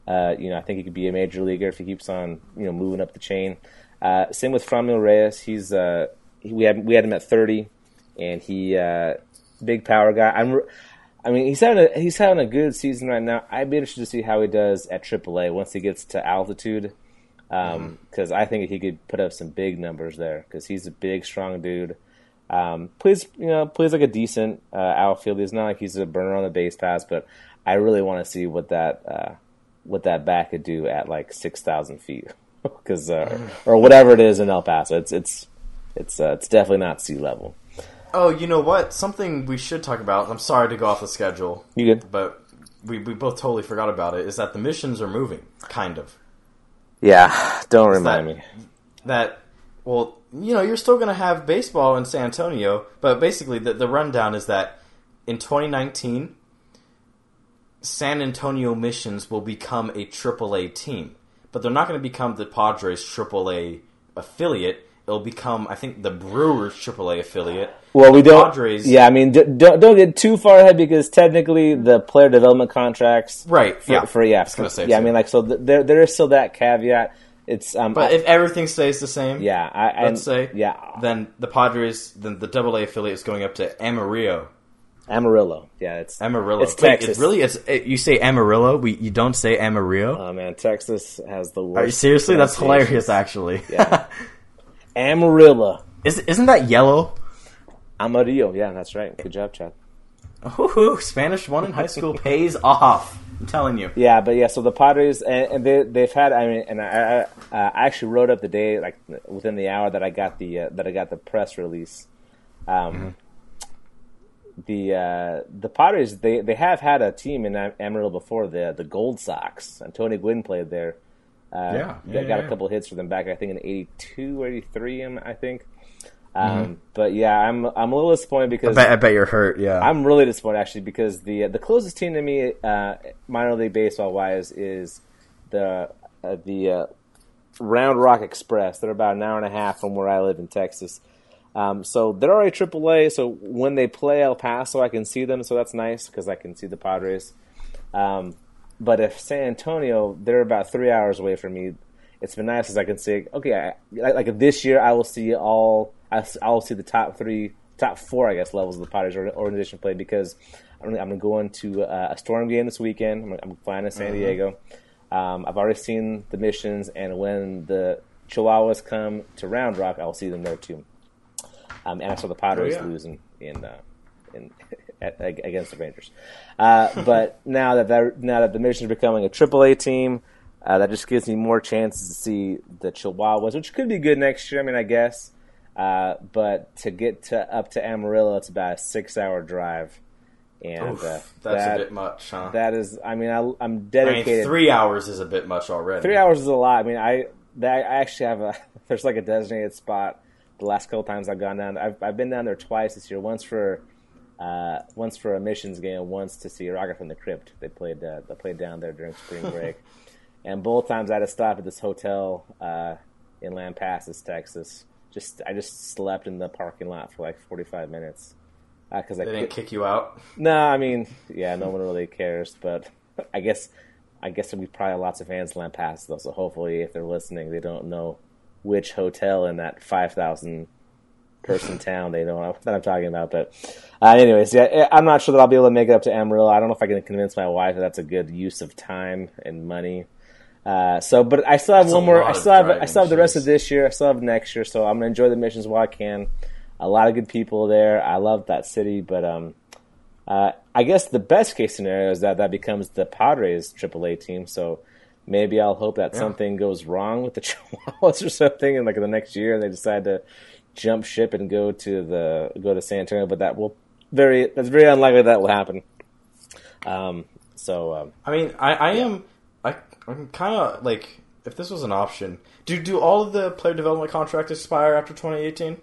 A: uh, you know, I think he could be a major leaguer if he keeps on, you know, moving up the chain. Uh, same with Franmil Reyes. He's uh, we had we had him at 30, and he uh, big power guy. I'm, I mean, he's having a he's having a good season right now. I'd be interested to see how he does at AAA once he gets to altitude because um, mm-hmm. I think he could put up some big numbers there because he's a big, strong dude. Um, plays, you know, plays like a decent uh, outfield. He's not like he's a burner on the base pass, but I really want to see what that uh, what that bat could do at like six thousand feet, because uh, mm-hmm. or whatever it is in El Paso. It's it's it's uh, it's definitely not sea level.
B: Oh, you know what? Something we should talk about. I'm sorry to go off the schedule.
A: You good?
B: But we we both totally forgot about it. Is that the missions are moving, kind of.
A: Yeah, don't remind
B: that,
A: me.
B: That well, you know, you're still going to have baseball in San Antonio, but basically the the rundown is that in 2019, San Antonio Missions will become a AAA team, but they're not going to become the Padres AAA affiliate. It'll become, I think, the Brewers AAA affiliate.
A: Well, we don't. Padres, yeah, I mean, don't don't get too far ahead because technically the player development contracts,
B: right?
A: For,
B: yeah,
A: for yeah,
B: I
A: yeah. I mean, like, so there there is still that caveat. It's um,
B: but
A: I,
B: if everything stays the same,
A: yeah, I,
B: let's say,
A: yeah,
B: then the Padres, then the Double A affiliate is going up to Amarillo.
A: Amarillo, yeah, it's
B: Amarillo.
A: It's Texas.
B: It's really, it's it, you say Amarillo. We you don't say Amarillo.
A: Oh man, Texas has the worst.
B: Are you seriously? That's hilarious, actually.
A: Yeah. Amarillo.
B: Is isn't that yellow?
A: Amarillo. Yeah, that's right. Good job, Chad.
B: Ooh, Spanish one in high school pays off. I'm telling you.
A: Yeah, but yeah, so the Padres and, and they they've had. I mean, and I I, uh, I, actually wrote up the day like within the hour that I got the uh, that I got the press release. Um, mm-hmm. The uh, the Padres they, they have had a team in Amarillo before the the Gold Sox and Tony Gwynn played there.
B: Uh, yeah, yeah,
A: got
B: yeah.
A: a couple hits for them back I think in 82 83 I think. Um, mm-hmm. But yeah, I'm I'm a little disappointed because
B: I bet, I bet, you're hurt. Yeah,
A: I'm really disappointed actually because the the closest team to me, uh, minor league baseball wise, is the uh, the uh, Round Rock Express. They're about an hour and a half from where I live in Texas. Um, so they're already AAA. So when they play El Paso, I can see them. So that's nice because I can see the Padres. Um, but if San Antonio, they're about three hours away from me. It's been nice as I can say, okay, I, like this year, I will see all I, I will see the top three, top four, I guess, levels of the Padres organization play because I'm, I'm going to go into uh, a Storm game this weekend. I'm, I'm flying to San mm-hmm. Diego. Um, I've already seen the missions, and when the Chihuahuas come to Round Rock, I'll see them there too. Um, and I saw the Padres oh, yeah. losing in, uh, in at, against the Rangers. Uh, but now that now that the missions are becoming a AAA team, uh, that just gives me more chances to see the Chihuahuas, which could be good next year. I mean, I guess. Uh, but to get to up to Amarillo, it's about a six-hour drive, and Oof,
B: uh, that's that, a bit much, huh?
A: That is, I mean, I, am dedicated. I
B: mean, three hours is a bit much already.
A: Three hours is a lot. I mean, I that, I actually have a there's like a designated spot. The last couple times I've gone down, I've I've been down there twice this year. Once for uh, once for a missions game, once to see Rocket from the Crypt. They played uh, they played down there during spring break, and both times I had to stop at this hotel uh, in Lampasas, Texas just I just slept in the parking lot for like 45 minutes
B: because uh, I didn't kick you out.
A: No, I mean, yeah, no one really cares, but I guess I guess there'll be probably lots of fans in Pass though. So hopefully, if they're listening, they don't know which hotel in that 5,000 person town they know what I'm talking about. But uh, anyways, yeah, I'm not sure that I'll be able to make it up to Amarillo. I don't know if I can convince my wife that that's a good use of time and money. Uh, so, but I still have That's one more. I still have. I still have the rest of this year. I still have next year. So I'm gonna enjoy the missions while I can. A lot of good people there. I love that city, but um, uh, I guess the best case scenario is that that becomes the Padres AAA team. So maybe I'll hope that yeah. something goes wrong with the Chihuahuas or something, and like in the next year, and they decide to jump ship and go to the go to San Antonio. But that will very that's very unlikely that will happen. Um, so um,
B: I mean, I, I am I, I'm kind of like if this was an option, do do all of the player development contracts expire after 2018?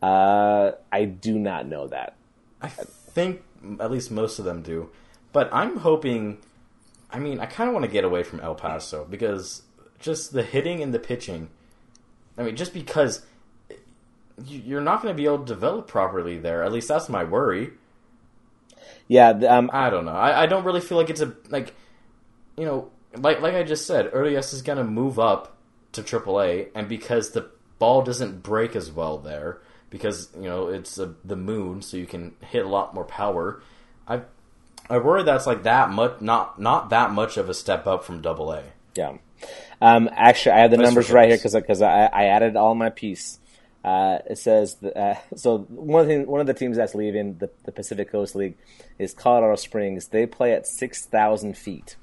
A: Uh, I do not know that.
B: I think at least most of them do, but I'm hoping. I mean, I kind of want to get away from El Paso because just the hitting and the pitching. I mean, just because you're not going to be able to develop properly there. At least that's my worry.
A: Yeah, um,
B: I don't know. I, I don't really feel like it's a like, you know, like like I just said, Urias is going to move up to AAA, and because the ball doesn't break as well there, because you know it's a, the moon, so you can hit a lot more power. I I worry that's like that much, not not that much of a step up from Double A.
A: yeah. Um, actually, I have the numbers right here because because I, I added all my piece. Uh, it says that, uh, so one thing one of the teams that's leaving the, the Pacific Coast League is Colorado Springs. They play at six thousand feet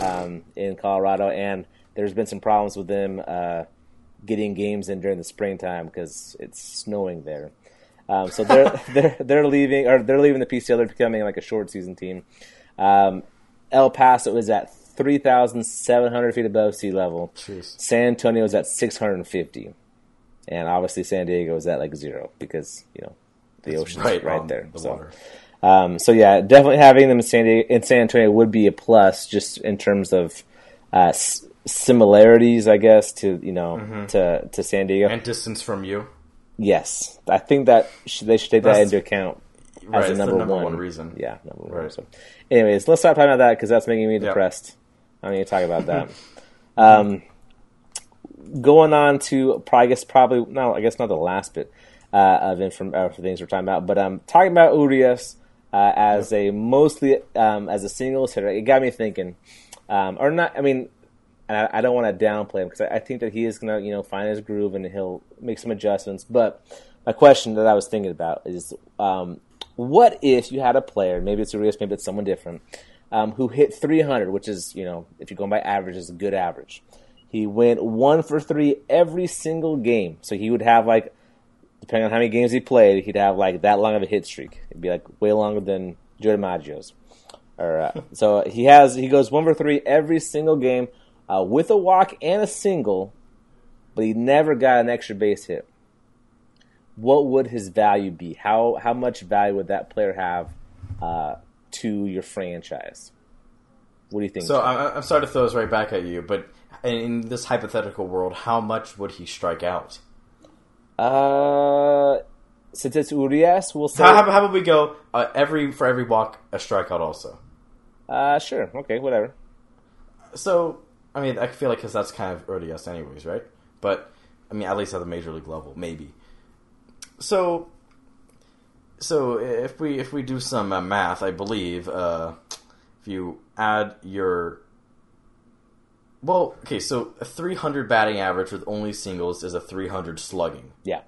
A: um, in Colorado, and there's been some problems with them uh, getting games in during the springtime because it's snowing there. Um, so they're they're they're leaving or they're leaving the PCL. They're becoming like a short season team. Um, El Paso is at three thousand seven hundred feet above sea level.
B: Jeez.
A: San Antonio is at six hundred and fifty, and obviously San Diego is at like zero because you know the ocean's right,
B: on
A: there.
B: The
A: so.
B: water.
A: Um, so yeah, definitely having them in San Diego, in San Antonio would be a plus, just in terms of uh, s- similarities, I guess, to you know to to San Diego.
B: And distance from you.
A: yes, I think that sh- they should take that into account as
B: Right, it's the
A: number,
B: number
A: one.
B: one reason.
A: Yeah, number one.
B: Right.
A: So, anyways, let's stop talking about that because that's making me depressed. I don't need to talk about that. um, going on to, probably, I guess probably no, I guess not the last bit uh, of inform- uh, things we're talking about, but um, talking about Urias uh, as a mostly um, as a singles hitter, it got me thinking, um, or not. I mean, and I, I don't want to downplay him because I, I think that he is going to you know find his groove and he'll make some adjustments. But my question that I was thinking about is, um, what if you had a player, maybe it's Urias, maybe it's someone different, um, who hit 300, which is you know if you're going by average, is a good average. He went one for three every single game, so he would have like depending on how many games he played, he'd have like that long of a hit streak. It'd be like way longer than Joe DiMaggio's. Or uh, so he has he goes one for three every single game uh, with a walk and a single, but he never got an extra base hit. What would his value be? How how much value would that player have uh, to your franchise? What do you think?
B: So I, I'm sorry to throw this right back at you, but in, in this hypothetical world, how much would he strike out?
A: uh, since it's Urias, we'll say
B: How, how, how about we go uh, every for every walk a strikeout also?
A: uh, sure, okay, whatever.
B: So I mean, I feel like because that's kind of Urias anyways, right? But I mean, at least at the major league level, maybe. So, so if we if we do some uh, math, I believe uh, if you add your well, okay, so a 300 batting average with only singles is a 300 slugging,
A: Yeah,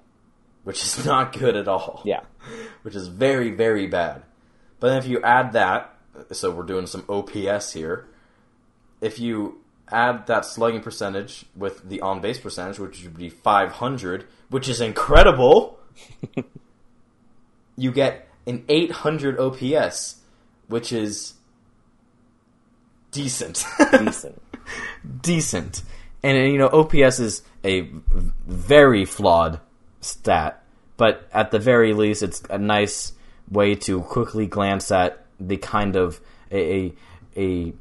B: which is not good at all.
A: yeah.
B: which is very very bad. But then if you add that, so we're doing some OPS here. If you add that slugging percentage with the on base percentage, which would be 500, which is incredible, you get an 800 OPS, which is decent.
A: decent.
B: Decent. And, and, you know, OPS is a very flawed stat, but at the very least, it's a nice way to quickly glance at the kind of a, a, a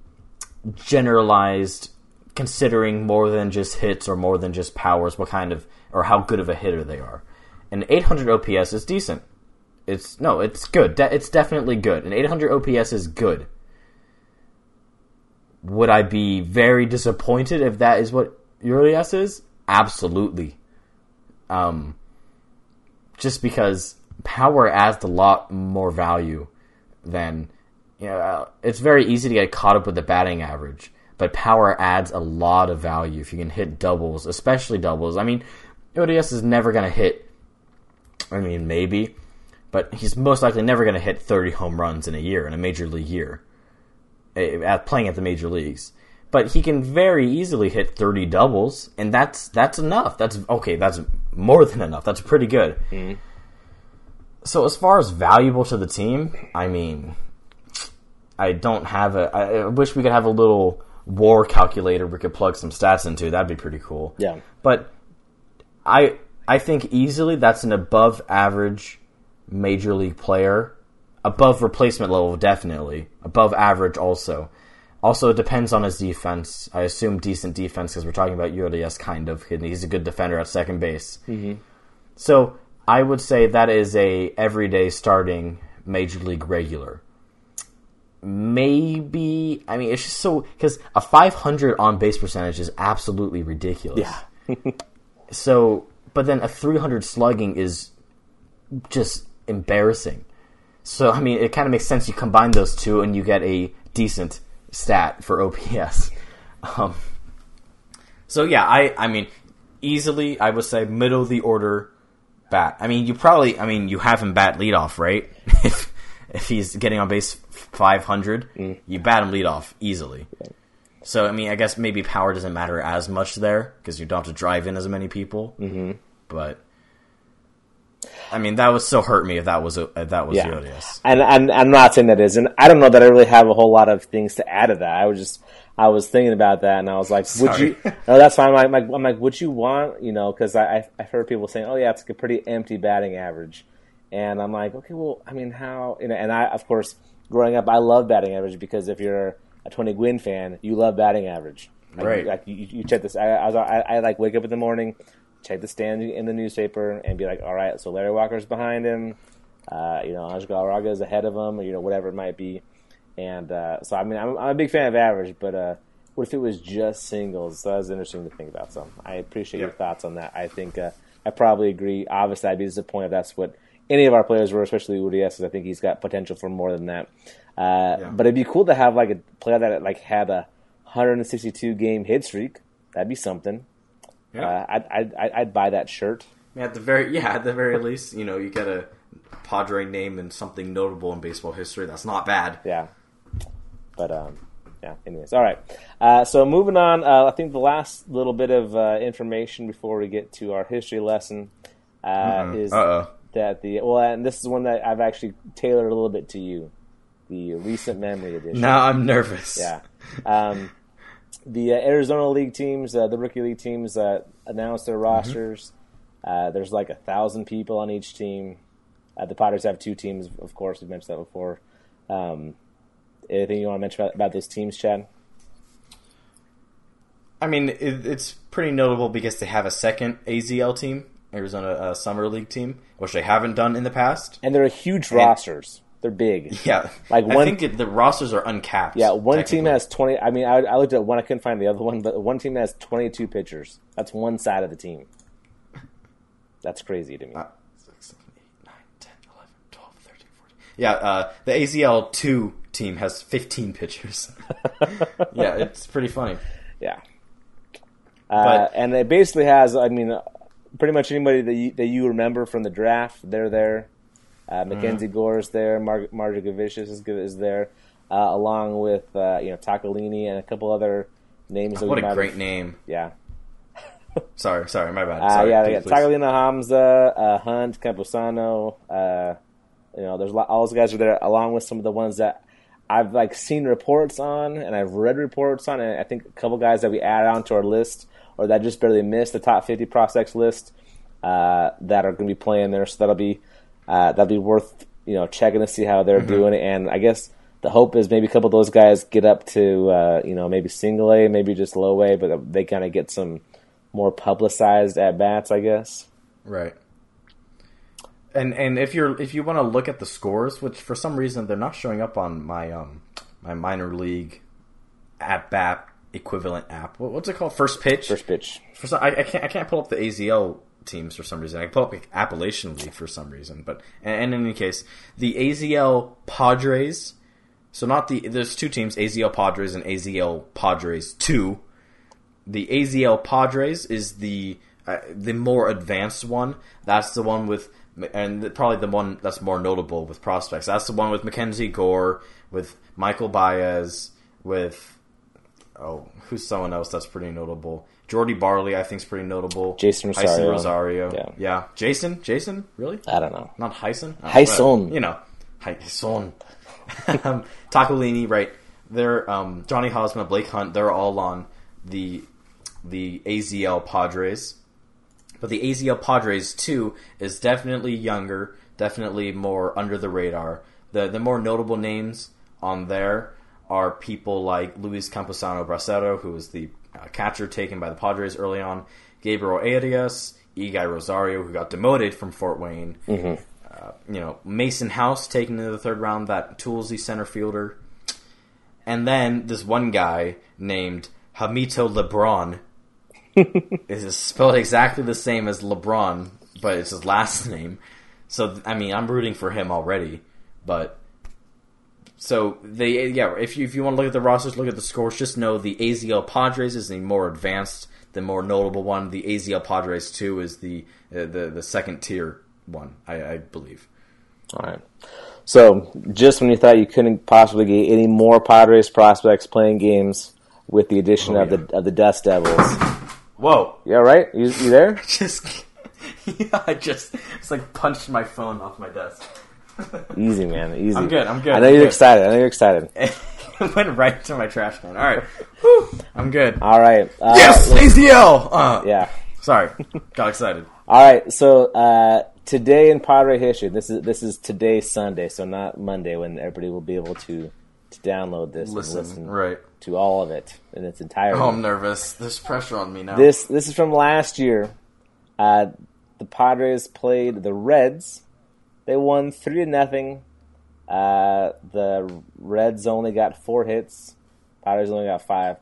B: generalized, considering more than just hits or more than just powers, what kind of or how good of a hitter they are. And 800 OPS is decent. It's no, it's good. De- it's definitely good. An 800 OPS is good would I be very disappointed if that is what Urias is? Absolutely. Um, just because power adds a lot more value than you know. uh, It's very easy to get caught up with the batting average, but power adds a lot of value if you can hit doubles, especially doubles. I mean, Urias is never going to hit. I mean, maybe, but he's most likely never going to hit 30 home runs in a year in a major league year Uh, at playing at the major leagues. But he can very easily hit 30 doubles, and that's that's enough. That's okay. That's more than enough. That's pretty good. Mm-hmm. So as far as valuable to the team, I mean, I don't have a. I I wish we could have a little WAR calculator we could plug some stats into. That'd be pretty cool.
A: Yeah.
B: But I I think easily that's an above average major league player. Above replacement level, definitely. Above average, also. Also, it depends on his defense. I assume decent defense because we're talking about ULDS, kind of. He's a good defender at second base. Mm-hmm. So I would say that is a everyday starting major league regular. Maybe I mean it's just so because a 500 on base percentage is absolutely ridiculous.
A: Yeah.
B: so, but then a 300 slugging is just embarrassing. So I mean, it kind of makes sense. You combine those two, and you get a decent stat for OPS. Um, so yeah, I I mean, easily I would say middle of the order bat. I mean, you probably I mean you have him bat leadoff, right? if if he's getting on base 500,
A: Mm.
B: you bat him leadoff easily. So I mean, I guess maybe power doesn't matter as much there because you don't have to drive in as many people. Mm-hmm. But I mean, that would still hurt me if that was a, if that was
A: Yeah.
B: Urias.
A: And, and I'm not saying that is, and I don't know that I really have a whole lot of things to add to that. I was just, I was thinking about that, and I was like, would you? No, oh, that's fine. I'm like, I'm like, would you want, you know, because I, I I've heard people saying, oh yeah, it's like a pretty empty batting average, and I'm like, okay, well, I mean, how? You know, and I, of course, growing up, I love batting average because if you're a Tony Gwynn fan, you love batting average. Like,
B: Right.
A: Like you, you check this. I, I was, I, I like wake up in the morning, check the stand in the newspaper, and be like, all right, so Larry Walker's behind him. Uh, you know, Anj Galarraga is ahead of him, or you know, whatever it might be. And uh, so, I mean, I'm, I'm a big fan of average, but uh, what if it was just singles? So that was interesting to think about. So I appreciate your thoughts on that. I think uh, I probably agree. Obviously, I'd be disappointed if that's what any of our players were, especially Urias, because I think he's got potential for more than that. Uh,
B: Yeah.
A: But it'd be cool to have like a player that like had a 162 game hit streak. That'd be something. Uh, I'd, I'd, I'd, buy that shirt.
B: At the very yeah, at the very least, you know, you get a Padre name and something notable in baseball history. That's not bad.
A: Yeah. But um, yeah. Anyways, all right. Uh, so moving on, uh, I think the last little bit of uh, information before we get to our history lesson uh, is
B: Uh oh.
A: that the well, and this is one that I've actually tailored a little bit to you, the recent memory edition.
B: Now I'm nervous.
A: Yeah. Um, the uh, Arizona League teams, uh, the rookie league teams, uh, announced their rosters. Uh, there's like a thousand people on each team. Uh, the Padres have two teams, of course. We've mentioned that before. Um, anything you want to mention about, about those teams, Chad?
B: I mean, it, it's pretty notable because they have a second AZL team, Arizona uh, Summer League team, which they haven't done in the past.
A: And they're a huge rosters. They're big.
B: Yeah,
A: Like
B: I think it, the rosters are uncapped.
A: Yeah, one team has twenty. I mean, I, I looked at one. I couldn't find the other one, but one team has twenty-two pitchers. That's one side of the team. That's crazy to me.
B: Uh, six, seven, eight, nine, 10, 11, 12, 13, 14. Yeah, uh, the AZL two team has fifteen pitchers. yeah, it's pretty funny.
A: Yeah. Uh,
B: But-
A: and it basically has, I mean, uh, pretty much anybody that you, that you remember from the draft, they're there. Uh,
B: Mm-hmm.
A: Gore is there. Mar- Marja Gavicius is, is there, uh, along with uh, you know Tacolini and a couple other names. That
B: What a
A: might
B: great name.
A: Yeah,
B: Sorry, sorry, my bad.
A: uh,
B: Sorry,
A: yeah. They
B: please,
A: got
B: please.
A: Tacolina Homza, uh, Hunt, Campusano. Uh, you know, there's a lot, all those guys are there, along with some of the ones that I've like seen reports on, and I've read reports on, and I think a couple guys that we add on to our list, or that just barely missed the top 50 prospects list, uh, that are going to be playing there. So that'll be uh, that'll be worth you know checking to see how they're doing. And I guess the hope is maybe a couple of those guys get up to uh, you know maybe single A, maybe just low A, but they kind of get some more publicized at bats, I guess.
B: Right. And and if you're if you want to look at the scores, which for some reason they're not showing up on my um my minor league at bat equivalent app. What- What's it called? First pitch.
A: First pitch.
B: For some, I, I can't I can't pull up the AZL teams for some reason. I can pull up Appalachian League for some reason. But and in any case, the AZL Padres. So not the there's two teams, AZL Padres and AZL Padres two. The AZL Padres is the uh, the more advanced one. That's the one with and probably the one that's more notable with prospects. That's the one with Mackenzie Gore, with Michael Baez, with oh, who's someone else that's pretty notable? Jordy Barley, I think, is pretty notable.
A: Jason Rosario.
B: Rosario.
A: Yeah.
B: Jason? Jason? Really?
A: I don't know.
B: Not Hyson? Oh,
A: Hyson.
B: You know, Hyson. um, Tacolini, right? they're um, Johnny Homza, Blake Hunt. They're all on the the AZL Padres, but the AZL Padres too is definitely younger, definitely more under the radar. The the more notable names on there are people like Luis Campusano Bracero, who is the uh, catcher taken by the Padres early on, Gabriel Arias, Eguy Rosario, who got demoted from Fort Wayne. Uh, you know, Mason House taken in the third round, that toolsy center fielder. And then this one guy named Hamito LeBron. is spelled exactly the same as LeBron, but it's his last name. So I mean, I'm rooting for him already. But so they yeah, if you if you want to look at the rosters, look at the scores. Just know the AZL Padres is the more advanced, the more notable one. The AZL Padres two is the uh, the the second tier one, I, I believe.
A: All right. So, just when you thought you couldn't possibly get any more Padres prospects playing games with the addition
B: Oh,
A: of
B: yeah.
A: the of the Dust Devils.
B: Whoa!
A: Yeah, right? You, you there?
B: Just yeah, I just it's like punched my phone off my desk.
A: Easy, man. Easy.
B: I'm good, I'm good,
A: I know
B: I'm
A: you're
B: good.
A: excited. I know you're excited.
B: it went right to my trash can. All right, Whew, I'm good.
A: All right. Uh,
B: yes, AZL. Uh,
A: Yeah.
B: Sorry, got excited.
A: All right. So uh, today in Padre history, this is this is today Sunday, so not Monday when everybody will be able to to download this
B: Listen,
A: and listen
B: right?
A: to all of it in its entirety.
B: Oh, I'm nervous. There's pressure on me now.
A: This this is from last year. Uh, the Padres played the Reds. They won three to nothing. Uh, the Reds only got four hits. Padres only got five.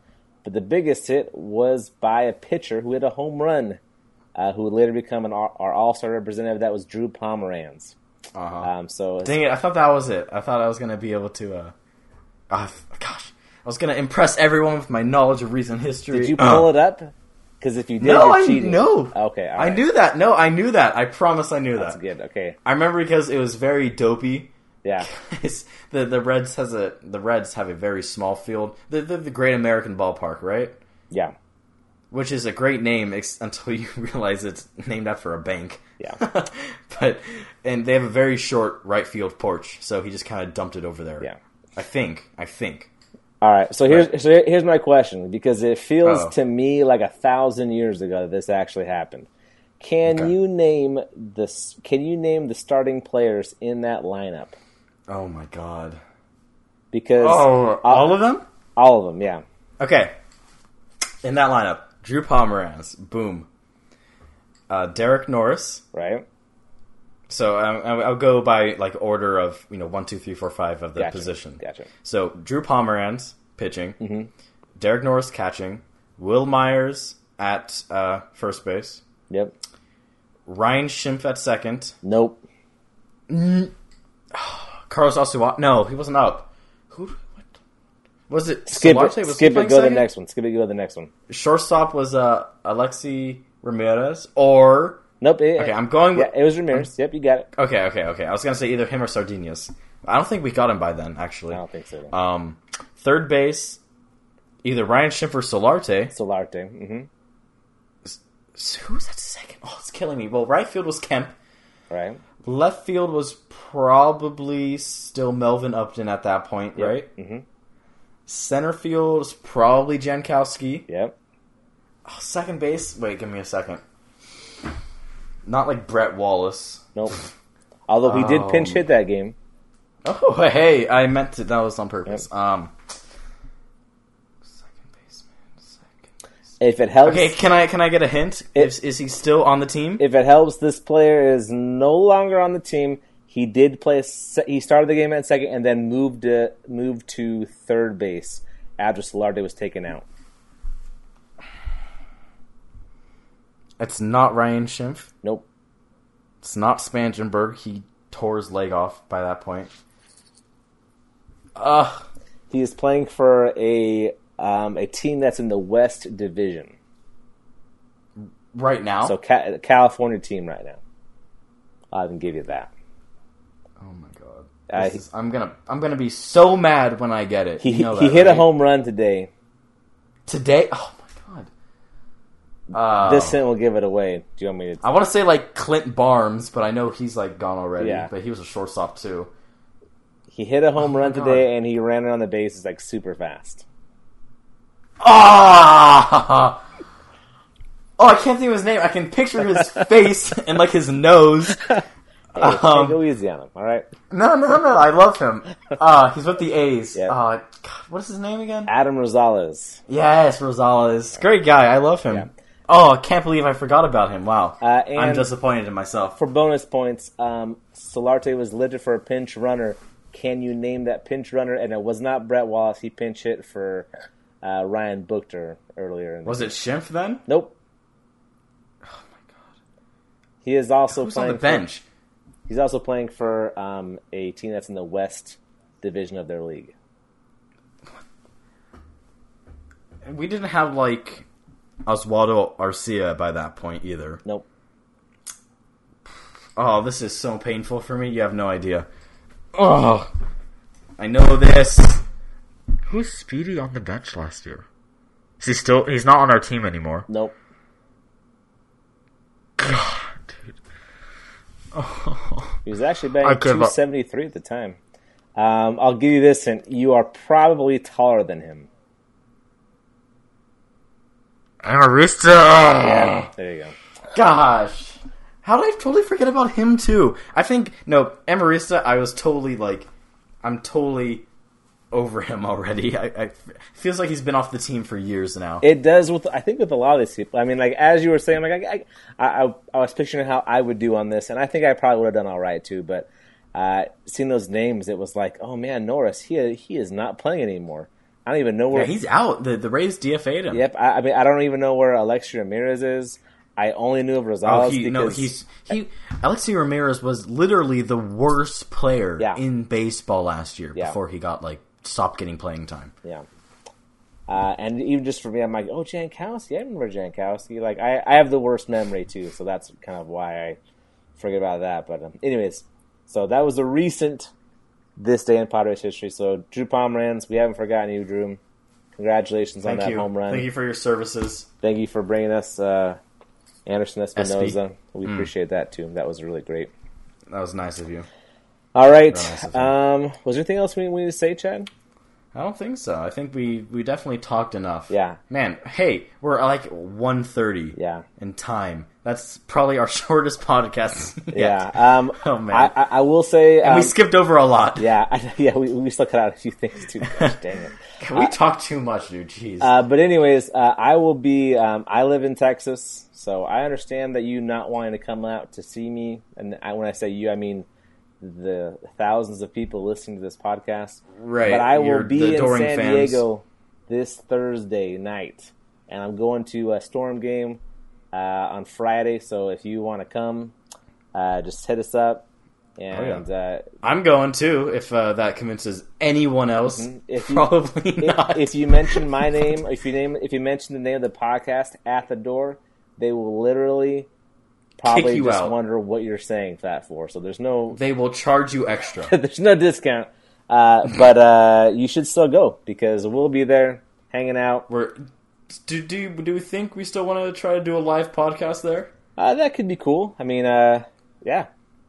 A: But the biggest hit was by a pitcher who hit a home run, uh, who would later become an, our All Star representative. That was Drew Pomeranz.
B: uh-huh.
A: Um, so
B: Dang it! I thought that was it. I thought I was gonna be able to. Uh, uh, gosh, I was gonna impress everyone with my knowledge of recent history.
A: did you pull it up? Because if you did,
B: No,
A: you're
B: I
A: cheating.
B: no.
A: Okay, all
B: I knew that. No, I knew that. I promise, I knew
A: That's
B: that.
A: good. Okay,
B: I remember because it was very dopey.
A: yeah,
B: the the Reds has a the Reds have a very small field. The the, the Great American Ballpark, right?
A: yeah,
B: Which is a great name ex- until you realize it's named after a bank.
A: Yeah.
B: but and they have a very short right field porch, so he just kind of dumped it over there.
A: Yeah.
B: I think. I think.
A: All right, so here's
B: Right.
A: so here's my question because it feels
B: Uh-oh.
A: to me like a thousand years ago that this actually happened. Can
B: Okay.
A: you name the Can you name the starting players in that lineup?
B: Oh my god.
A: Because
B: Oh, all of them?
A: all of them, yeah,
B: Okay. In that lineup, Drew Pomeranz, boom. Uh, Derek Norris.
A: right.
B: So um, I'll I'll go by like order of you know one, two, three, four, five of the
A: Gotcha.
B: position.
A: Gotcha.
B: So Drew Pomeranz pitching,
A: Mm-hmm.
B: Derek Norris catching, Wil Myers at uh, first base,
A: Yep.
B: Ryan Schimpf at second,
A: Nope.
B: Carlos Asuaje. No, he wasn't up. Who? What? Was it?
A: Skip
B: Solarte?
A: it.
B: Was
A: Skip it. Go to the next one. Skip it. Go to the next one.
B: Shortstop was uh, Alexei Ramirez or
A: Nope. it-
B: okay. I'm going. With,
A: yeah, it was Ramirez. Yep, you got it.
B: Okay, okay, okay. I was gonna say either him or Sardinas. I don't think we got him by then, actually.
A: I don't think so.
B: Um, third base, either Ryan Schimpf or Solarte.
A: Solarte. hmm
B: So who's that second? Oh, it's killing me. Well, right field was Kemp.
A: Right.
B: Left field was probably still Melvin Upton at that point, right?
A: hmm
B: Center field was probably Jankowski.
A: Yep.
B: Oh, second base. Wait, give me a second. Not like Brett Wallace.
A: Nope. Although he did pinch
B: Um,
A: hit that game.
B: Oh, hey, I meant to. That was on purpose. Um, second baseman. Second.
A: If it helps,
B: Okay, can I can I get a hint? Is, is he still on the team?
A: if it helps, this player is no longer on the team. He did play. se- He started the game at second and then moved to moved to third base after Solarte was taken out.
B: It's not Ryan Schimpf.
A: Nope.
B: It's not Spangenberg. He tore his leg off by that point. Ugh.
A: He is playing for a um, a team that's in the West Division,
B: Right now.
A: so ca- California team right now. I'll even give you that.
B: oh my god.
A: Uh,
B: is- I'm gonna I'm gonna be so mad when I get it.
A: He
B: You know
A: he
B: that,
A: hit a home run today.
B: today. Oh. Uh,
A: This hint will give it away. Do you want me to?
B: I want to say like Clint Barmes, but I know he's like gone already.
A: Yeah.
B: But he was a shortstop too.
A: He hit a home
B: my
A: run
B: God.
A: today, and he ran around the bases like super fast.
B: Ah! Oh, I can't think of his name. I can picture his face and like his nose.
A: Hey,
B: Um,
A: go easy on him, all right?
B: No, no, no. I love him. Uh, he's with the A's.
A: Yeah.
B: Uh, God, what is his name again?
A: Adam Rosales.
B: Yes, Rosales. Great guy. I love him.
A: Yeah.
B: Oh, I can't believe I forgot about him. Wow.
A: Uh, and
B: I'm disappointed in myself.
A: for bonus points, um, Solarte was listed for a pinch runner. Can you name that pinch runner? And it was not Brett Wallace. He pinch hit for uh, Ryan Buchter earlier. In the
B: Was it Schimpf then?
A: Nope. Oh my god. He is also
B: Who's
A: playing
B: on the
A: for-
B: bench?
A: he's also playing for um, a team that's in the West division of their league.
B: We didn't have like Oswaldo Arcia by that point either.
A: Nope.
B: Oh, this is so painful for me. You have no idea. Oh, I know this. Who's Speedy on the bench last year? Is he still? He's not on our team anymore.
A: Nope.
B: God, dude. Oh.
A: He was actually batting
B: I give up.
A: 273 at the time. Um, I'll give you this and You are probably taller than him.
B: Amarista.
A: Yeah, there you go.
B: Gosh. How did I totally forget about him too? I think no, Amarista. I was totally like, I'm totally over him already. I, I feels like he's been off the team for years now.
A: It does with I think with a lot of these people. I mean, like as you were saying, like I, I, I, I was picturing how I would do on this, and I think I probably would have done all right too. But uh, seeing those names, it was like, oh man, Norris, he he is not playing anymore. I don't even know where
B: yeah, he's out. The the Rays DFA'd him.
A: Yep, I, I mean, I don't even know where Alexei Ramirez is. I only knew of Rosales
B: Oh, he,
A: because
B: no, he's he. Alexei Ramirez was literally the worst player
A: Yeah.
B: in baseball last year
A: Yeah.
B: before he got like stopped getting playing time.
A: yeah. Uh, and even just for me, I'm like, oh, Jankowski. I remember Jankowski. Like, I, I have the worst memory too, so that's kind of why I forget about that. But, um, anyways, so that was a recent this day in Padres history. So, Drew Pomeranz, we haven't forgotten you, Drew. Congratulations on that
B: you.
A: home run.
B: Thank you for your services.
A: Thank you for bringing us uh, Anderson Espinoza.
B: SP.
A: We
B: Mm.
A: appreciate that too. That was really great.
B: That was nice of you.
A: All right.
B: Nice you.
A: Um, was there anything else we we need to say, Chad?
B: I don't think so. I think we we definitely talked enough.
A: Yeah.
B: Man, hey, we're like 1.30
A: Yeah.
B: in time. That's probably our shortest podcast.
A: Yeah. Um,
B: Oh, man.
A: I, I, I will say.
B: And
A: um,
B: we skipped over a lot.
A: Yeah, I, yeah. We, we still cut out a few things too. Gosh, dang it.
B: Can We talk too much, dude. Jeez.
A: Uh, but anyways, uh, I will be. Um, I live in Texas, so I understand that you not wanting to come out to see me. And I, when I say you, I mean the thousands of people listening to this podcast.
B: right.
A: But I will be in San
B: fans.
A: Diego this Thursday night, and I'm going to a Storm game uh, on Friday. So if you want to come, uh, just hit us up. And uh,
B: I'm going too. If uh, that convinces anyone else,
A: Mm-hmm. If you-
B: probably
A: if,
B: not.
A: if you mention my name, if you name, if you mention the name of the podcast at the door, they will literally probably just
B: out.
A: wonder what you're saying that for. So there's no
B: they will charge you extra.
A: there's no discount, uh, but uh, you should still go because we'll be there hanging out.
B: We're do do do we think we still want to try to do a live podcast there?
A: Uh, that could be cool. I mean, uh, yeah,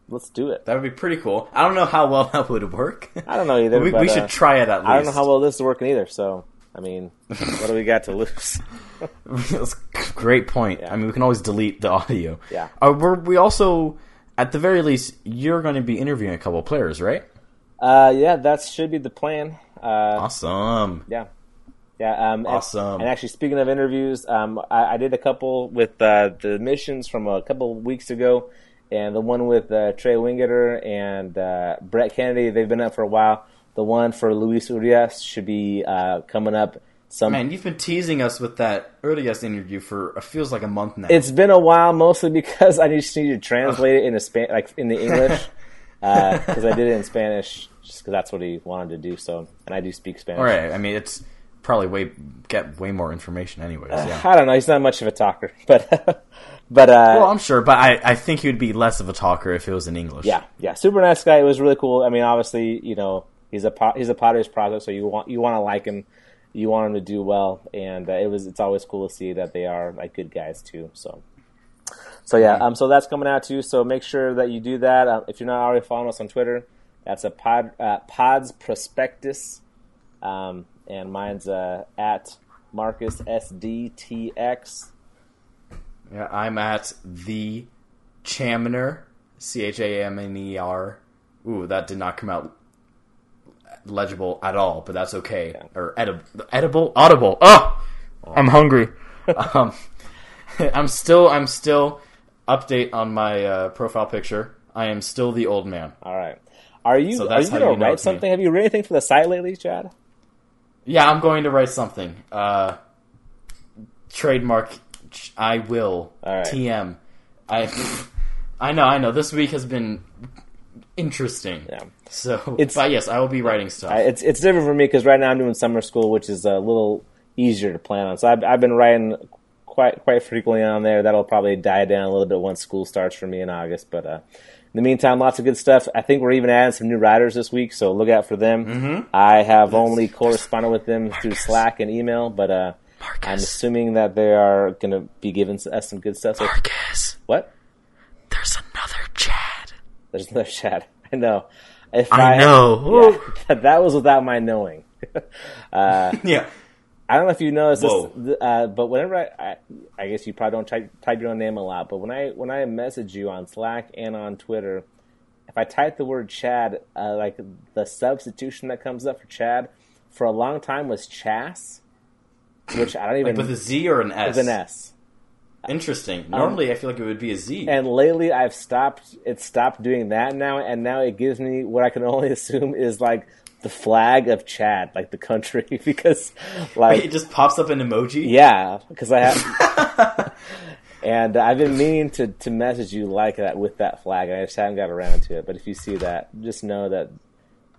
A: let's do it.
B: That would be pretty cool. I don't know how well that would work.
A: I don't know either.
B: we,
A: but,
B: we
A: uh,
B: should try it at least.
A: I don't know how well this is working either. So I mean, what do we got to lose?
B: That's a great point.
A: Yeah.
B: I mean, we can always delete the audio.
A: Yeah.
B: Uh, we're, we also, at the very least, you're going to be interviewing a couple of players, right?
A: Uh, yeah, that should be the plan. Uh,
B: Awesome.
A: Yeah, yeah. Um,
B: Awesome.
A: And, actually, speaking of interviews, um, I, I did a couple with uh, the missions from a couple weeks ago, and the one with uh, Trey Wingenter and uh, Brett Kennedy. They've been up for a while. The one for Luis Urias should be uh, coming up. Some.
B: Man, you've been teasing us with that Urias interview for it feels like a month now.
A: It's been a while, mostly because I just need to translate it into Span, like in the English, because I did it in Spanish, just because that's what he wanted to do. So, and I do speak Spanish.
B: All right. I mean, it's probably way get way more information, anyways. Yeah.
A: I don't know. He's not much of a talker, but but uh,
B: well, I'm sure, but I, I think he would be less of a talker if it was in English.
A: yeah, yeah, super nice guy. It was really cool. I mean, obviously, you know, he's a he's a Padres product, so you want you want to like him, you want him to do well, and uh, it was it's always cool to see that they are like good guys too. So. So yeah, um, so that's coming out too. So make sure that you do that. Um, if you're not already following us on Twitter, That's a pod, uh, Pods Prospectus, um, and mine's uh, at Marcus SDTX.
B: Yeah, I'm at the Chamner, C H A M N E R. Ooh, that did not come out legible at all, but that's okay. Or edible, edible, audible. Oh, I'm hungry. um, I'm still, I'm still update on my uh, profile picture. I am still the old man.
A: All right. Are you
B: So
A: are you
B: how
A: going
B: you
A: to
B: know
A: write
B: it's me.
A: something? Have you written anything for the site lately, Chad?
B: Yeah, I'm going to write something. Uh, trademark. I will.
A: Right.
B: TM. I. I know. I know. This week has been interesting.
A: Yeah.
B: So,
A: It's-
B: but yes, I will be writing stuff.
A: I, it's it's different for me because right now I'm doing summer school, which is a little easier to plan on. So I've, I've been writing quite quite frequently on there. That'll probably die down a little bit once school starts for me in August. But uh, the meantime, lots of good stuff. I think we're even adding some new writers this week, so look out for them. Mm-hmm. I have only corresponded with them through Slack and email, but uh, I'm assuming that they are going to be giving us some good stuff. So
B: Marcus,
A: what?
B: there's another Chad.
A: There's another Chad. I know. If
B: I know.
A: Yeah, that was without my knowing. uh,
B: Yeah.
A: I don't know if you noticed this, uh, but whenever I, I, I guess you probably don't type, type your own name a lot, but when I when I message you on Slack and on Twitter, if I type the word Chad, uh, like the substitution that comes up for Chad, for a long time was Chas, which I don't even
B: With a Z or an S?
A: with an S.
B: Interesting. Normally, I feel like it would be a Z.
A: And lately, I've stopped. It stopped doing that now, and now it gives me what I can only assume is like the flag of Chad, like the country, because like
B: it just pops up an emoji.
A: Yeah, because I have, and I've been meaning to, to message you like that with that flag, and I just haven't got around to it. But if you see that, just know that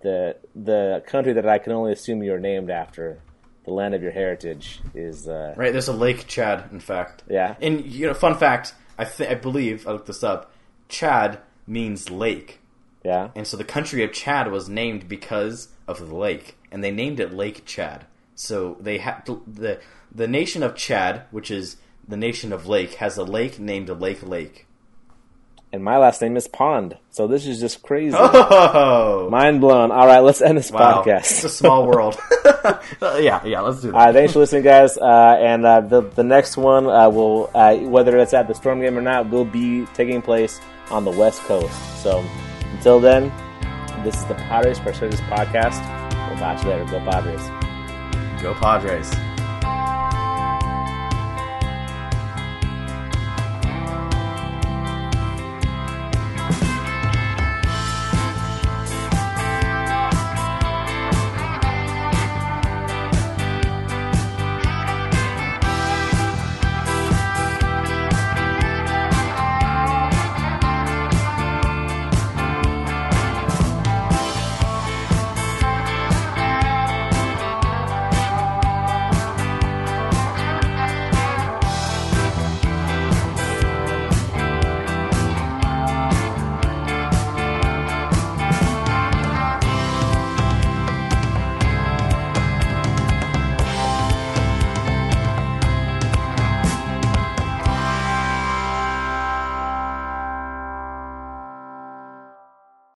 A: the the country that I can only assume you're named after, the land of your heritage, is uh,
B: Right. There's a Lake Chad. In fact.
A: Yeah.
B: And you know, fun fact. I th- I believe I looked this up. Chad means lake,
A: yeah,
B: and so the country of Chad was named because of the lake, and they named it Lake Chad. So they had the the nation of Chad, which is the nation of Lake, has a lake named Lake Lake.
A: and my last name is Pond, so this is just crazy,
B: Oh,
A: mind blown. All right, let's end this
B: wow! It's a small world. yeah, yeah. Let's do that.
A: All right, thanks for listening, guys. Uh, and uh, the the next one uh, will, uh, whether it's at the Storm Game or not, will be taking place on the West Coast. So until then, this is the Padres Personas podcast. We'll catch you later. Go Padres.
B: Go Padres.